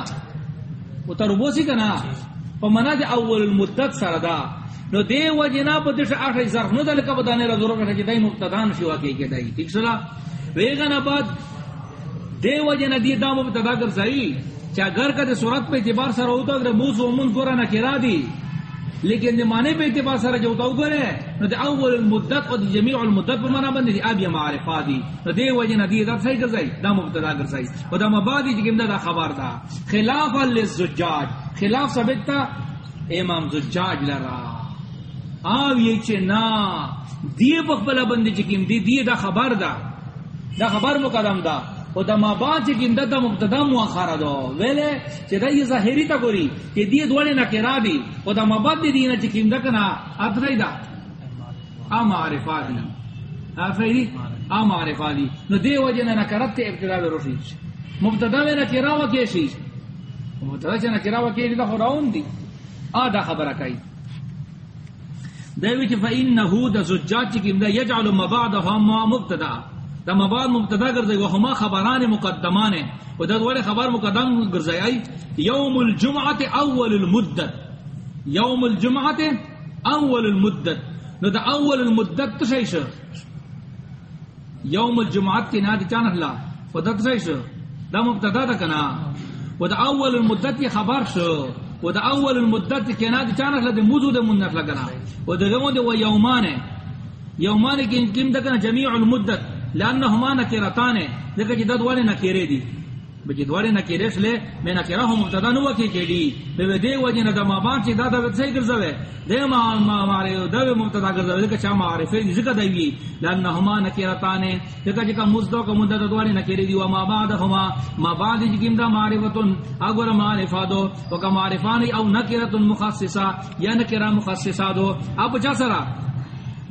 و تا ربوسی کنا پا منا دی اول المدت سردا نو دی وجنا پا دیش آخر ظرف نو دلکا بدانے را ضرور کنا چی دائی مبتدان شوا کی که دائی ٹھیک سلا ویگنا بعد دی وجنا دی دا مبتدا کر سایی چا گھر کا دی صورت پہ اعتبار سر ہوتا اگر موس و من کورا نکرا دی لیکن دی معنی پہ اعتبار سر جو ہوتا اگر نو دی اول المدت و دی جمیع المدت پہ منا بندی دی اب یا دی نو دی وجنا دی دا صحیح کر سایی دا مبتدا کر سایی و دا مبادی جکم دا, خبر دا خلافا للزجاج. خلاف ثابت تا امام زجاج لرا. آو یہ چھے نا، دیئے پخبلا بندی چکیم دی، دیئے دا خبر دا. دا خبر مقدم دا. او دا ما با چکیم دا دا مبتدا مؤخر دا. ویلے چھے دا یہ ظاہری تا گوری کہ دیئے دوالے نکرا دی. او دا ما با دی دینا چکیم دا کنا ادرائی دا. آ معرفا دی. آفرائی دی؟ آ معرفا دی. نو دی وجہ نکرت تے ابتدا بے روشی. مبتدا بے نکرا وکیشی. مبتدا چنا کرا وکیل دا خراون دی. آ دا خبر کئی. دیوی چھ فإنہو دا زجاج چکم دا یجعل مبعدها ما مبتدا دا مبعد مبتدا گرزائی وہما خبران مقدمان. و دا دوالے خبر مقدم گرزائی یوم الجمعت اول المدت. یوم الجمعت اول المدت. نو دا اول المدت تشایش یوم الجمعت کی نادی چانک لا. و دا تشایش دا مبتدا دا کنا؟ و دا اول المدت خبر شو. و دا اول المدت کنا دی چانک لا دا موضوع دا منت لگنا. و دا غمو دی و یومان یومان کی انکیم دکنا جمیع المدت. لانہما نکرتان دیکھا جی ددوالی نکیرے دی. نکرے دی بجی دوالے نکرے شلے میں نہ نکرہ ہم مبتدا نو کی کی دی بے دے وجہ نہ دا مابان چی دا دا صحیح کرزوے دے ما ما مارے دا مبتدا کرزوے دیکھا چا معرفے دی ذکر دیوی لانہما نکرتان دیکھا جی کا مزدو کا مدت دوالے نکرے دی و ما بعدہما ما بعد جی کیم دا معرفتن اگر معرفہ دو و کا معرفانی او نکرتن مخصصہ یا نکرہ مخصصہ دو۔ اب چا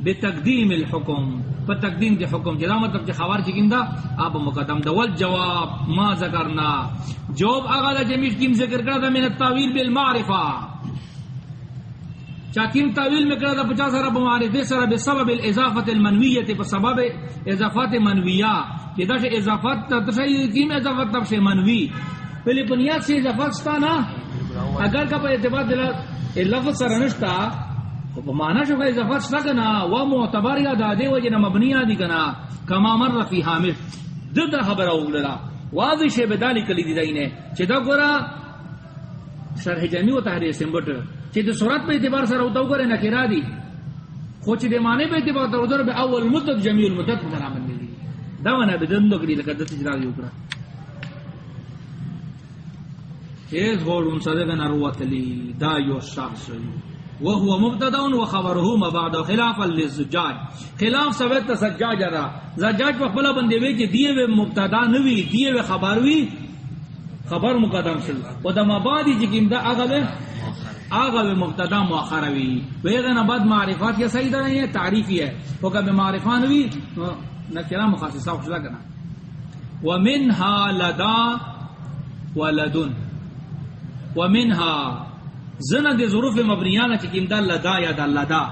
سرا بتقدیم الحکم. پر تقدیم کے حکم، جدا مطلب کہ خبر چکم دا اب مقدم دا والجواب، ما ذکرنا. جواب آغا دا جمیش کیم ذکر کرا دا من التاویل بالمعرفہ. چاکیم تاویل میں کرا دا پچاس سارا بمعرفہ سارا بسبب الاضافت المنویت پر سبب اضافات منویہ. کہ دا شے اضافت تا کیم اضافت تب شے منوی. پہلی بنیاد سے اضافت ستا نا؟ اگر کا پر اعتبار دلا لفظ سرنشتا مانا شو کہ اضافت شتا و معتبر یا دادے وجہ نہ مبنی دی کنا کما مر فی حامل. دد خبر اوللا واضح شے بدالی کلی دی دینے چہ دا گورا شرح جمی و تحریر سمبٹ چہ دا صورت پہ اعتبار سر اوتاو کرے نکرا دی. خوچ دے مانے پہ اعتبار سر اوتاو بے اول مدت جمیع المدت مرامن دی. دا ونا بدندو کلی لکدت جرا دی اوپرا ایز غورون صدقن اروتلی دا یو شخص وهو مبتدا وخبره ما بعد خلافا للزجاج. خلاف سبت سجاج را. زجاج په خپل باندې وی چې دیه و مبتدا نوی دیه و خبر وی، خبر مقدم شل او د مبادی چې کیم دا هغه آغا و مبتدا مؤخر وی. ویغه نه بعد معرفات یا صحیح ده یہ تعریفی ہے او کہ معرفان وی نہ کلام مخصصہ خوش لگنا ومنها لدا ولدن. ومنها زنه د ظروف مبنیانه چې کیم دا لدا یا دا لدا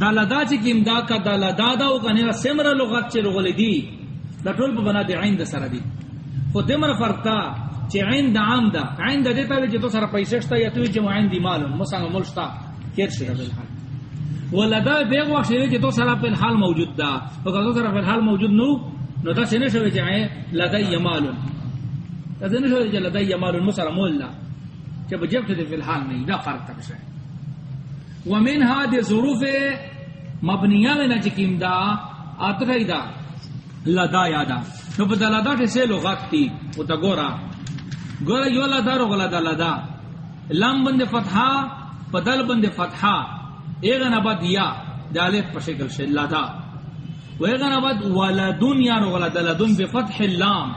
دا. لدا چې کیم دا کا دا لدا دا او کنه سمره لغت چې رغل دی دا ټول په بنا دی عین د سره دی خو دمر فرتا چې عین د عام دا عین د دې ته چې تو سره پیسې شته یا ته چې عین دی مال. مثلا ملشتا کیر شي بل حال. ولدا دغه وخت چې تو سره په حال موجود دا او که تو سره په حال موجود نو نو دا څنګه شوی چې عین لدا یمال دا څنګه شوی چې لدا یمال مثلا مولا کہ بجب تے فی الحال نہیں دا فرق تک ہے۔ ومن هذه ظروف مبنیہ میں نہ چکیم دا اتری دا لدا یادا نو بدا لدا تے سے لغت تھی او تا گورا۔ گورا یو لدا رو لدا لدا لام بند فتحہ بدل بند فتحہ۔ ایغن ابد یا دالت پر شکل سے لدا ویغن ابد ولدن یا رو لدا لدن بفتح اللام۔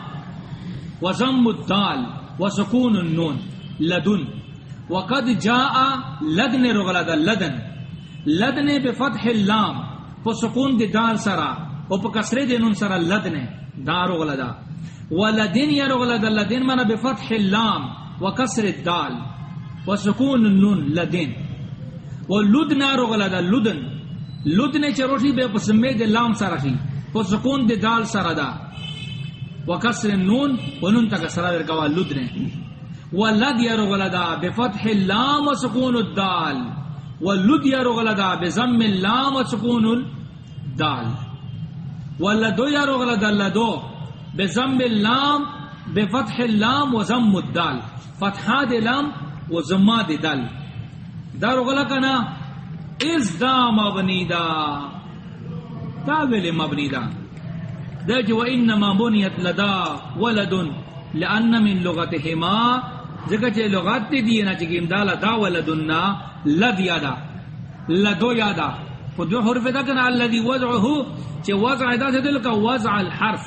وزم الدال، وسکون النون۔ لدن. وقد جاء لدن رغلد لدن. لدن بفتح اللام فسکون دی دال سرا و پا کسر دی نون سرا لدن دا رغلد. ولدن یا رغلد لدن من بفتح اللام و کسر الدال. و سکون النون لدن. و لدن رغلد لدن. لدن چروشی بے پسمی دی لام سرا شی فسکون دی دال سرا دا. و کسر النون و نون تک سرا درگوا لدن. ولد يرغلدا بفتح اللام وسكون الدال ولد يرغلدا بضم اللام وسكون الدال. ولد يرغلدا لدو بضم اللام، بفتح اللام وضم الدال. فتحات اللام وضمات الدال دار غلقنا از دا مبنی دا. دا ویلی مبنی دا. دا جو انما بنیت لدا ولد، لأن من لغتهما ذکر چے لغات تی دی نا چکیم دا لدا ولدنا لد یادا لدو یادا۔ فدو حرف دا کنا اللذی وضعہو چے وضع دا سے دل کا وضع الحرف۔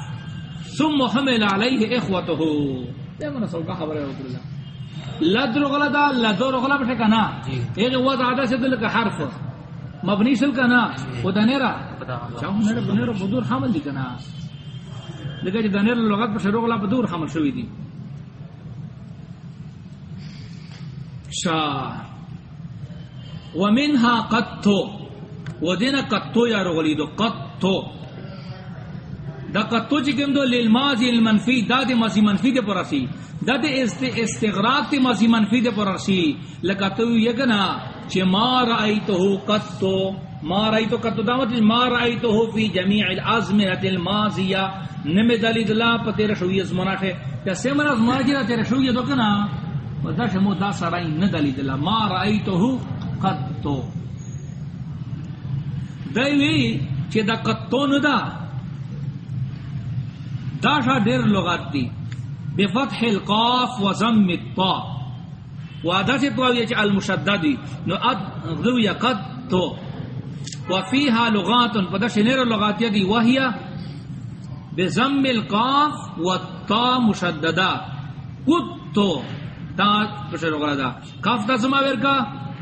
ثم حمل علیہ اخوتہو۔ یہ منا سوکا خبر ہے اللہ لد رغلا دا لدو رغلا بشے کنا۔ ایک وضع دا سے دل کا حرف۔ مبنی سل کنا۔ و دنیرا چاہو نیرا دنیرا بدور حمل دی کنا۔ لیکن دنیرا لغات بشے رغلا بدور حمل شوی دی۔ شا ومنها قطو ودینا قطو یا رغلی دو قطو دا قطو چکم دو، للماضی المنفی، دا دی ماضی منفی دے پرسی دا دی استغراق دی ماضی منفی دے پرسی لکتو یکنا چی ما رأیتو قطو ما رأیتو قطو دا مطلب ما رأیتو فی جمیع الازمنت الماضیہ۔ نمی دلید لا پا تیرا شوی ازمنا ٹھے یا سیمن ازمنا جی تیرا شوی دو کنا۔ ودش مو دا سرائی ندلی دلا ما رأیتو قطو دایوی چی دا قطو ندا دا شا دیر لغت دی بفتح القاف و ضم الطا و دا چی تواوی چی المشددی نو اد ذوی قطو و فیها لغات پدش نیر لغات دی وحی بضم القاف و الطا مشددا قطو دا پشر وغلا کاف دا زماور کا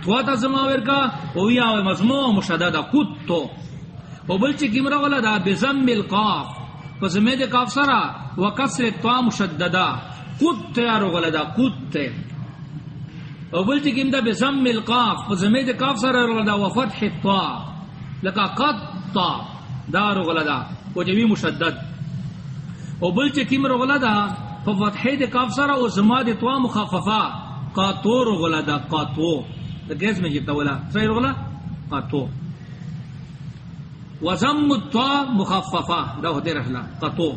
توا دا زماور کا او یا مضمو مشدد قطو او بل چ کیمرا وغلا دا بزم القاف. پس میں دے کاف سرا وکسر توا مشددا. قط یا وغلا دا قط او بل چ کیم دا بزم القاف. پس میں دے کاف سرا وغلا دا وفتح الطا لکا قط دا وغلا دا وجوی مشدد. او بل چ کیمرا وغلا دا ففتحی دے کاف سارا او زما دے توا مخففا قاتو رغلا دا قاتو دا گیس میں جبتا ولا صحیح رغلا قاتو وزم التوا مخففا دا ہوتے رہلا قاتو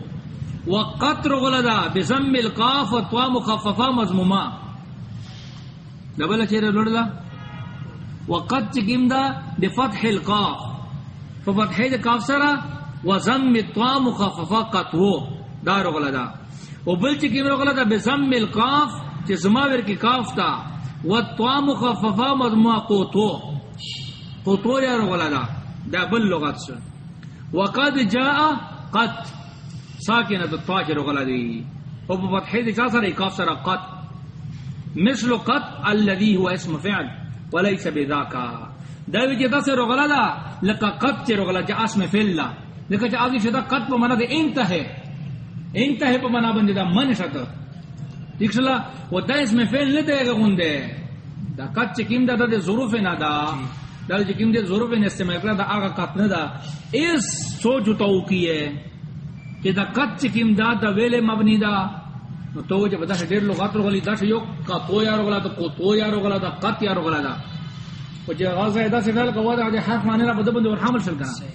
وقت رغلا دا بزم القاف و توا مخففا مضموما دا بلا چیر لڑلا وقت چکم دا بفتح القاف. ففتحی دے کاف سارا وزم التوا مخففا قاتو دا رغلا دا و بل چکی مرو غلطا بزم القاف، چی زماور کی کاف تا و توام مخففا مضموع قوتو قوتو یا رغلا دا دا بل لغت شا وقد جاء قد ساکنہ دا توا چی رغلا دی. و بفتحی دی چا سر کاف سر قد مثل قد الذي هو اسم فعل وليس بذاك دا وی دا سر رغلا دا لکا قد چی رغلا چی اسم فعل لا. لکا چی آزی شدا قد په پا منا دا انتہے انتہے پا منا بندی دا من شتا ٹھیک سلا و دا اس میں فعل نہ دے گا گوندے دا کت چکیم دا دا دے ظروف نہ دا دا چکیم دے ظروف نہ استعمال کرا دا آگا کت نہ دا اس سوچ اتاو کی ہے کہ دا کت چکیم دا دا ویلے مبنی دا تو وجہ بدا سے دیر لغات غلی دا یو کتو یا رو غلا دا کتو یا رو غلا دا کت یا رو غلا دا وجہ غازہ دا سے فعل قواد آجے حرف مانے را بدا بندے اور حامل شل کنا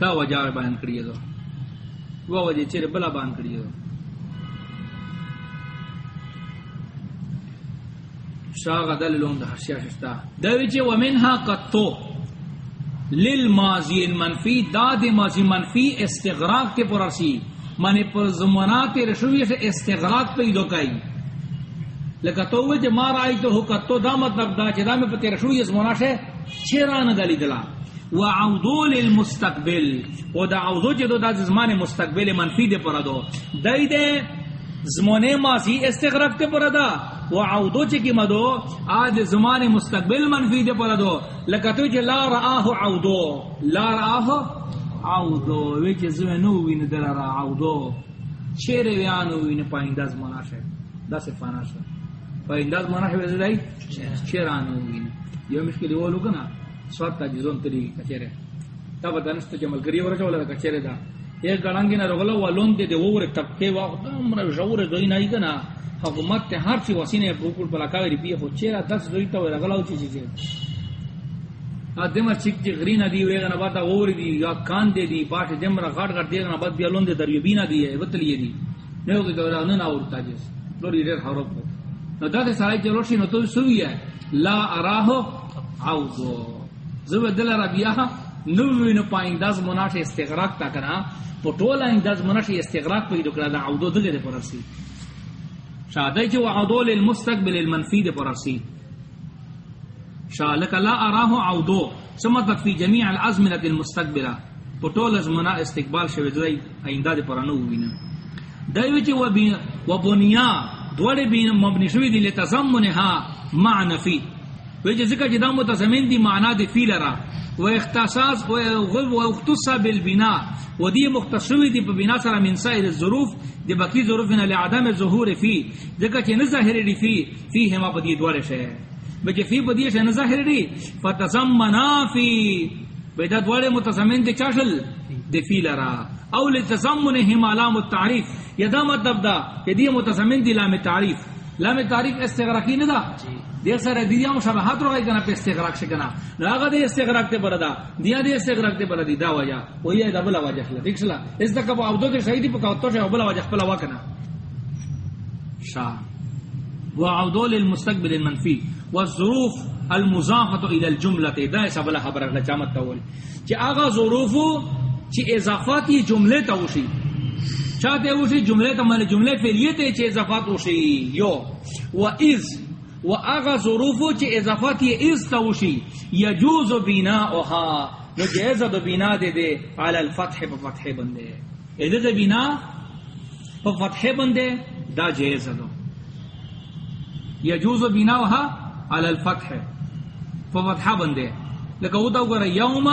دا وجہ بیان کریے دو وہ وجہ چیر بلا بیان کریے دو شاغ دللون ده حشیا شستا دوی ومنها قطو. للماضی المنفی داد ماضی منفی استغراق کے پرسی من پر زمانات رشوی سے استغراق پیدا کئی لکہ تو وہ جو مار آئی تو ہو قطو، دا مطلب دا چدا میں پتے رشوی زمانہ سے چھیران گلی دلا وعودو للمستقبل و دا عودو چدو دا زمان مستقبل منفی دے پرا دو. دائی دے زمان ماضی استغراق تے پرا دا. و عودو چکی مدو؟ آج زمان مستقبل منفی دے پرا دو. لکتو چی جی لا رآہ عودو لا رآہ عودو ویچ زوی نو وین دل را عودو چیر ویانو وین پاینده زمانا شے دا سفانا شے پاینده زمانا شے ویزی دائی چیرانو وین. یو مشکلی وہ لوگنا سوات تا جزون تری کچیرے. تا با دانستو چی ملگری ورچا والا دا کچیرے دا. ایک گڑانگی نا رغلا والون دے دے وور تبکے واقع دا مرا شعور دوئی نائی کنا حکومت تے ہر چی وسینے بوکل پلا کاوی پی خو چیرا دس دوی تا رغلاو چی چیزے ادم چک چی غرینا دی وے گنا باتا اور دی یا کان دے دی باش دمرا غاٹ غاٹ دی گنا بات بیا لون دے دریو بینا دی ہے وتلی دی. نو کہ تو نہ نہ اورتا جس لوری رے ہارو نو دا سارے چلو شی نو تو سوی ہے. لا اراہو، عوضو. زو دل ربیا نو نو پائیں داس مناش استغراق تا کنا. پٹولا انداز مناش استغراق پیدا کرا دا عوضو دے دے پرسی. شادی جو عودو للمستقبل المنفی دے پرسی. شالک لا اراه عودو. سمت فی جميع الازمنه المستقبله پټول ازمنا استقبال شوی دی آئندہ دے پرانو وینا دایو چې و بی و بنیا دوړې بین مبنی شوی دی لتزمنها مع نفی وی چې ذکر چې دا متضمن دی معنا دی فی لرا و اختصاص و غل و اختص بالبناء و دی مختص دی په بنا سره من سائر الظروف دی باقی ظروفنا لعدم ظهور فی. ذکر چې نه ظاهر دی فی فیه ما بدی دوړې شه بچے فی بدیش ہے نظاہر دی فتزمنا فی. بیدہ دوارے متضمن دے چاشل دے فی لرا او لتزمنہم علام التعریف. یا دا مطلب دا کہ دی متضمن دی لام تعریف لام تعریف استغراقی ندا؟ دیر سر دیا مشابہات رو گئی کنا پہ استغراق شکنا لاغا دے استغراق تے بردا. دیا دے استغراق تے بردا دا وجہ وہی ہے دا بلا وجہ خلا. ٹھیک سلا. اس دا کبو عبدو دے شہیدی پکا اتو شاہ بلا وجہ خلا وکنا شاہ. وعودو للمستقبل المنفی. والظروف المضافه الى الجمله دا بلا خبر اگلا چامت تاول چی آغا ظروفو چی اضافاتی جملے تاوشی. چاہتے اوشی جملے تا مانے جملے فیلیتے چی اضافات اوشی یو، و از، و آغا ظروفو چی اضافاتی از تاوشی یجوز بینا اوها نو جیزا دو بینا دے دے، علی الفتح پا فتح بندے۔ ایدے دے بینا پا فتح بندے، دا جیزا دو۔ یجوز بناؤها على الفتح ففتحہ بندے۔ لکہ وہ تو گرا یوم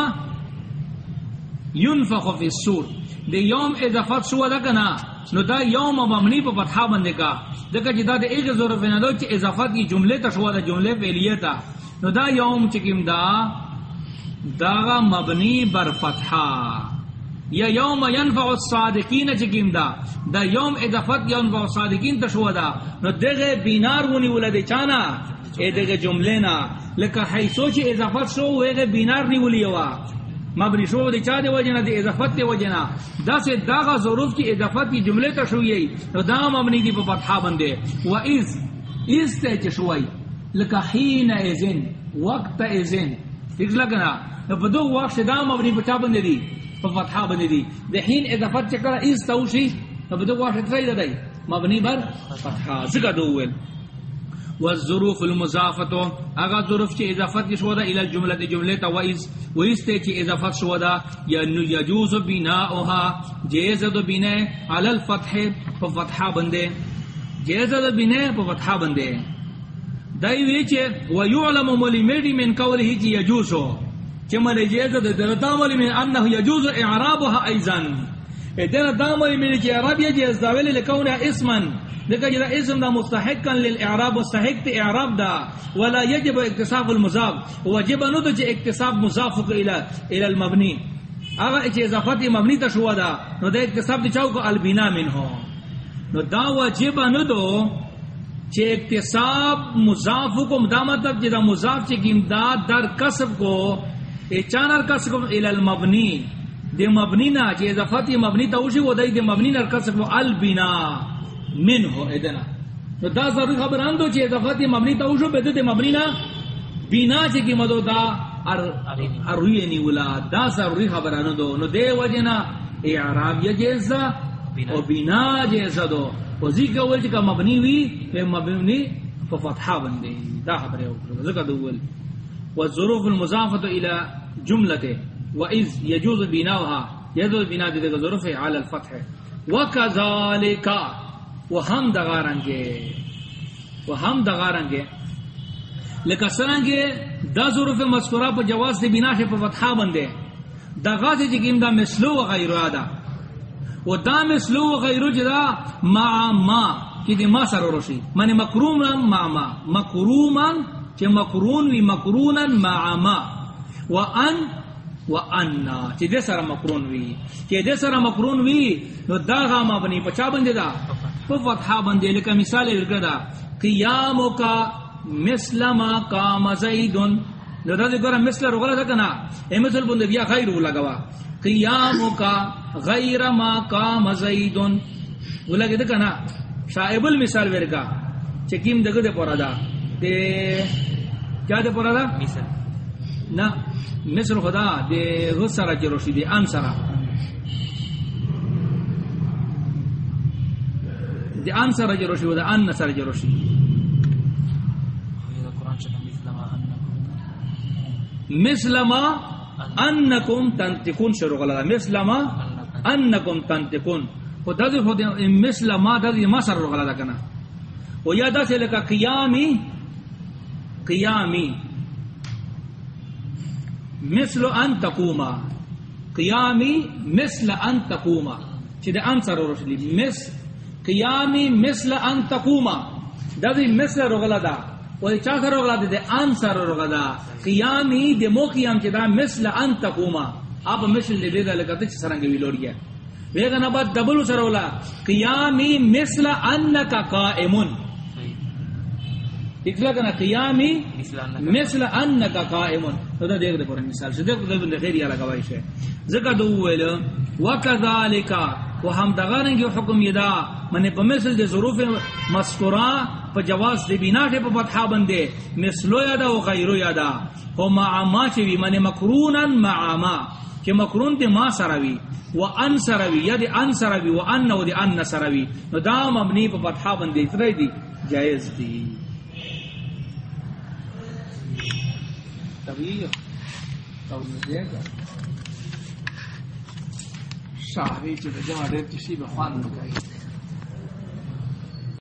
ينفخ في السور دے یوم اضافت شو دا کنا نو دا یوم مبنی پہ فتحہ بندے کا. دکا جدا دے ایک ظرف نہ دو چ اضافت کی جملے تا شو، دا جملے فعلیہ تا نو دا یوم چکم دا دا مبنی بر فتحہ یا یوم ینفع الصادقین چکیم دا. دا یوم اضافت ینفع الصادقین تشو دا. نو دغه بینار ونی ولد چانا اے دغه جملینا لکه حیثو چی اضافت شو، ویغه بینار نی ولی وا مبنی شو دی چا دی وجنا دی اضافت دی وجنا. دا سے داغه ظروف کی اضافت کی جملے تشو یی نو دا مبنی دی په فتحہ بندے. و اذ اذ ته چشوی لکه حین اذن، وقت اذن. ٹھیک لگنا؟ په دو وخت دا مبنی په چا بندے دی؟ پا فتحہ بندی دی. دحین اضافت چکر اس توشی اب دو واشت رہی دی. مبنی بر فتحہ. ذکر دوول والظروف المضافت اغا ظروف چی اضافت شو دا الى الجملة جملة وإذ وإذ تے چی اضافت شو دا یعنی یجوز بناؤها جیزد بنا على الفتح ففتحہ بندے جیزد بنا ففتحہ بندے۔ دائی ویچے ویعلم مولی میڈی من قوله چی یجوزو چی من جیزد درتا مولی من انه یجوز اعرابها ایزن۔ دین دامری میری چی اعراب یہ یجیز داولی لکونها اسمن دیکھا جدا اسم دا مستحقا للاعراب مستحق تی اعراب دا ولا یجب اکتصاب المضاف وجب نو تو چی اکتصاب مضاف کو الى المبنی اگر چی اضافت مبنی تا شوا دا نو دا اکتصاب دی چاو کو البینا من ہو نو دا وجب نو دو چی اکتصاب مضاف کو دا مطلب جدا مضاف چی گمداد در کسب کو چانر کسب الى المبنی دی مبنی نا چی اضافت مبنی تا اوشی و دا دی مبنی نا کسب کو البینا من ہو ادنا تو دا ضروری خبر اندو چی اضافت مبنی تا اوشو بیدو مبنی نا بینا چی کی مدو دا اروی نیولا دا ضروری خبر اندو نو دے وجنا اعراب یا جیزا و بینا جیزا دو. و ذکر اول چی کا مبنی وی پہ مبنی ففتحہ بندے دا خبر اول ذکر دول و ظروف المضافت الى جملت و از یجوز بیناوها یجوز بینا دیدے گا ظروف علی الفتح. وکذالکا وہ ہم دغارنگے وہ ہم دغارنگے لیکن سرنگے دا ظروف مذکورہ پر جواز دے بنا سے پر فتحہ بندے. دغا سے جکیم دا مثلو و غیرو آدھا و دا مثلو و غیرو جدا مع ما، کی دی ما سر روشی منی مکروما مع ما. مکروما چی مکرون وی مکرونا مع ما. و ان و انا چی دے سر مکرون وی چی دے سر مکرون وی نو دا غا ما بنی پچا بندے دا فتحہ بندے لکا مثال ارگدا قیامو کا مسلم قام زیدن دا دا گورا مثل رغلا دا کنا اے مثل بیا غیر رو لگوا قیامو کا غیر ما قام زیدن وہ لگے دا کنا شائب المثال ورگا چکیم دگو دے پورا دا دے کیا دے پورا دا مثل نا مثل خدا دے غسرہ جروشی دے انسرہ دی ان سر جروشی و دا ان سر جروشی یہ قرآن چکا مثل ما انکم تنتکون شروع غلا. مثل ما انکم. تنتکون و دا دی خود مثل ما دا ما سر دا کنا. و یا دا سے لکا قیامی قیامی. مثل ان تقوما قیامی مثل ان تقوما چی دا ان سر روشلی. مثل قیامی مثل ان تقوما دا دی مثل رغلا دا. و دی چاہ رغلا دی؟ دی ان سر رغلا دا. قیامی دی مو قیام چی دا مثل ان تقوما آپ مثل دی بیدا لگا چی سرنگی وی لوڑیا بیگا نبات دبلو سر قیامی مثل انکا قائمون. اکلا کنا قیامی مثل انکا قائمون تو دا دیکھ دے پورا مثال. سے دیکھ دے بندے خیری علا گوائی سے ذکر دو ویلو وکذالکا و ہم دغارنگی حکم یدا. من پا مثل دے ظروف مسکرا پا جواز دے بینا ٹے پا فتحا بندے. مثلو یدا و غیرو یدا. و مع ما چوی من مکرونا مع ما. کہ مکرون دے ما سروی و ان سروی یا دے ان سروی و ان و دے ان سروی نو دا مبنی پا فتحا بندے. اترائی دی جائز دی. طبیعی شاہی چی دا جمع دیر